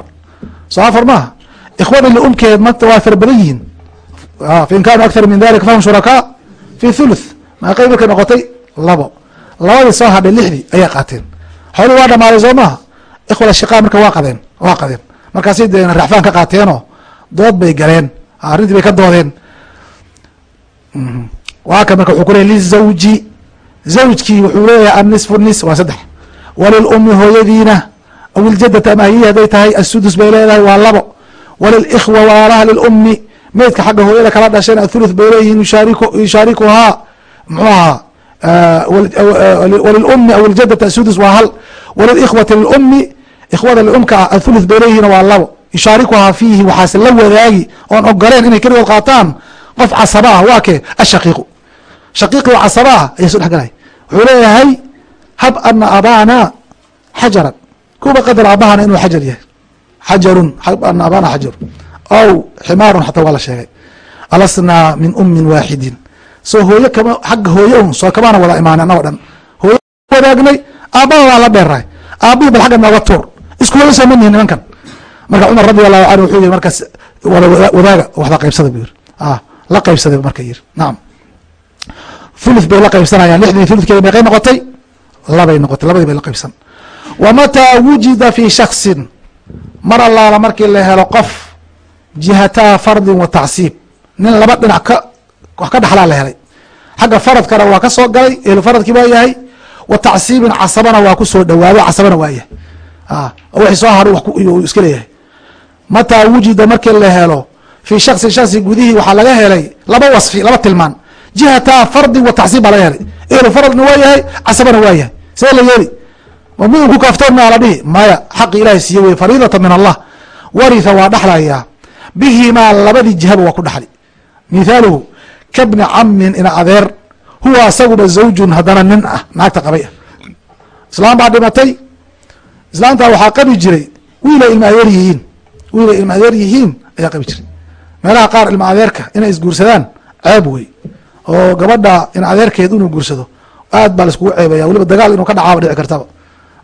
soo afar maaha ikhwada liumkeed mata waa fara badan yihiin. Fain kaanuu akthar min dalika fahum shurakaa fi thuluth. Meeqay markay noqotay? Labo. Labadii soo hadhay lixdii ayay qaateen. Xoolii waa dhamaaday soo maaha ikhwala shiqaa marka waa qadeen waa qadeen. Markaasay dee raxfaan ka qaateenoo dood bay galeen. Arrintii bay ka doodeen. Waa kan marka wuxuu ku leey lizawji zawjkii wuxuu leeyahay annisfu nis waa saddex. Walilumi hooyadiina aw iljadata ama ayihi hadday tahay asudus bay leedahay waa labo walilikhwa walaalaha lilumi meydka xagga hooyada kala dhasheen athuluth bay leeyihiin yushaarikuhaa muxuu ahaa walilumi aw iljadata asudus waa hal walilikhwati lilumi ikhwada liumka ah athuluth bay leeyihiin waa labo yushaarikuhaa fiihi waxaase la wadaagi oon ogoleen inay keligood qaataan qof casaba ah waa kee ashaqiiqu shaqiiqi casaba ah ayaa so dhex galay wuxuu leeyahay hab ana abaana xajaran kuba qadar aabahana inuu xajar yahay. Xajarun hab ana abaana xajarun aw ximaarun xataa waa la sheegay. Alasnaa min umin waaxidin soo hooyo kama xagga hooyo un soo kamaana wada imaanay annagoo dhan. Hooyo wadaagnay aabbaha waa la dheeraay aabbihi bal xagga nooga tuur isku soo manihin nimankan. Marka cumar radi allahu canhu wuxuu yihi markaas wada wadaaga waxda qaybsada buu yiri la qaybsaday marka yiri nacam thuluth bay la qaybsanayaan lixdii thuluthkeeda meeqay noqotay labay noqotay labadii bay la qaybsan wa mataa wujida fi shaksin mar allaala markii la helo qof jihataa fardin wa tacsiib nin laba dhinac ka wax ka dhexlaa la helay xagga faradkana waa ka soo galay ehlu faradkii waa yahay wa tacsiibin casabana waa ku soo dhawaado casabana waa yahay wixii soo haray uu iska leeyahay mataa wujida markii la helo fii shaksin shaksi gudihii waxaa laga helay laba wasfi laba tilmaan jihataa fardin wa tacsiib baa laga helay ehlu waa yahay casabana waa yahay see la yeeli ma mid un ku kaaftoon maa la dhihi maya xaqi ilahay siiye wey fariidata min allah. Waritha waa dhexlayaa bihimaa labadii jihaba waa ku dhexli mithaaluhu kabni camin ina adeer huwa asaguba zawjun haddana nin ah naagta qabay. Islaam baa dhimatay. Islaamtaa waxaa qabi jiray wiilay ilma adeer yihiin. Wiilay ilma adeer yihiin ayaa qabi jiray. Meelaha qaar ilma adeerka inay isguursadaan ceeb wey oo gabadha in adeerkeed inuu guursado aad baa laiskugu ceebaya weliba dagaal inuu ka dhacaaba dhici kartaba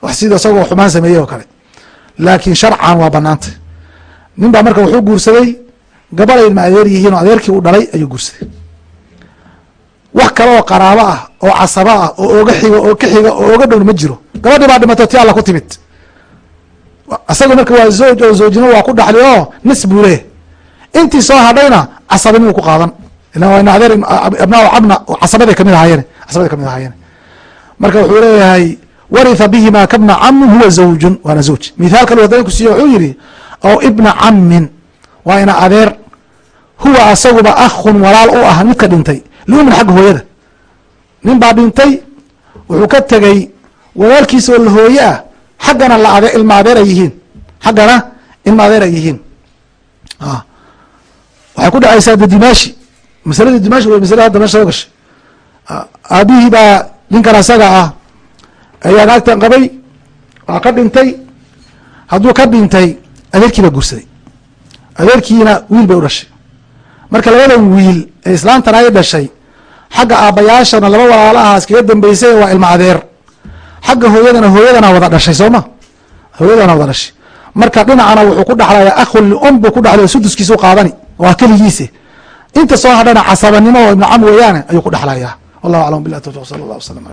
wax sida isagoo xumaan sameeyey oo kale. Laakiin sharcan waa banaantay nin baa marka wuxuu guursaday gabalay ilma adeer yihiin oo adeerkii u dhalay ayuu guursaday. Wax kale oo qaraabo ah oo casaba ah oo oga xiga oo ka xiga oo oga dhown ma jiro. Gabadhii baa dhimato ti alla ku timid. Isaga marka waa zooj oo zoojnimo waa ku dhaxli oo nis buu leeyahy intii soo hadhayna casabanimu ku qaadan. Ila adeer abnaa cabna casabaday ka mid ahaayeen casabaday ka mid ahaayeen. Marka wuxuu leeyahay waritha bihima kabna camin huwa zawjun waana zawj. Mithaal hadan ku siiye wuxuu yihi aw ibna camin waa ina adeer. Huwa asaguba akhun walaal u ah midka dhintay. Liumin xagga hooyada. Nin baa dhintay wuxuu ka tegey walaalkiisa oo lahooye ah xaggana la ade ilma adeer ay yihiin. Xaggana ilma adeer ay yihiin. Waxay ku dhacaysaa de dimaashi masaladii dimaashi w masala hadda meesha soo gashay. Aabihii baa ninkan asaga ah ayaa naagtan qabay waa ka dhintay. Hadduu ka dhintay adeerkii baa guursaday adeerkiina wiil bay u dhashay. Marka labadan wiil ee islaantan ay dhashay xagga aabbayaashana laba walaalo ahaas kaga dambeysay waa ilma adeer. Xagga hooyadana hooyadana wada dhashay soo ma? Hooyadana wada dhashay. Marka dhinacana wuxuu ku dhaxlaya akhun lium buu ku dhaxlay suduskiisu qaadani. Waa keligiise. Inta soo hadhana casabanimo oo ibnu cam weeyaane ayuu ku dhexlayaa wallahu aclam bilah tawfiq sala allah wasalam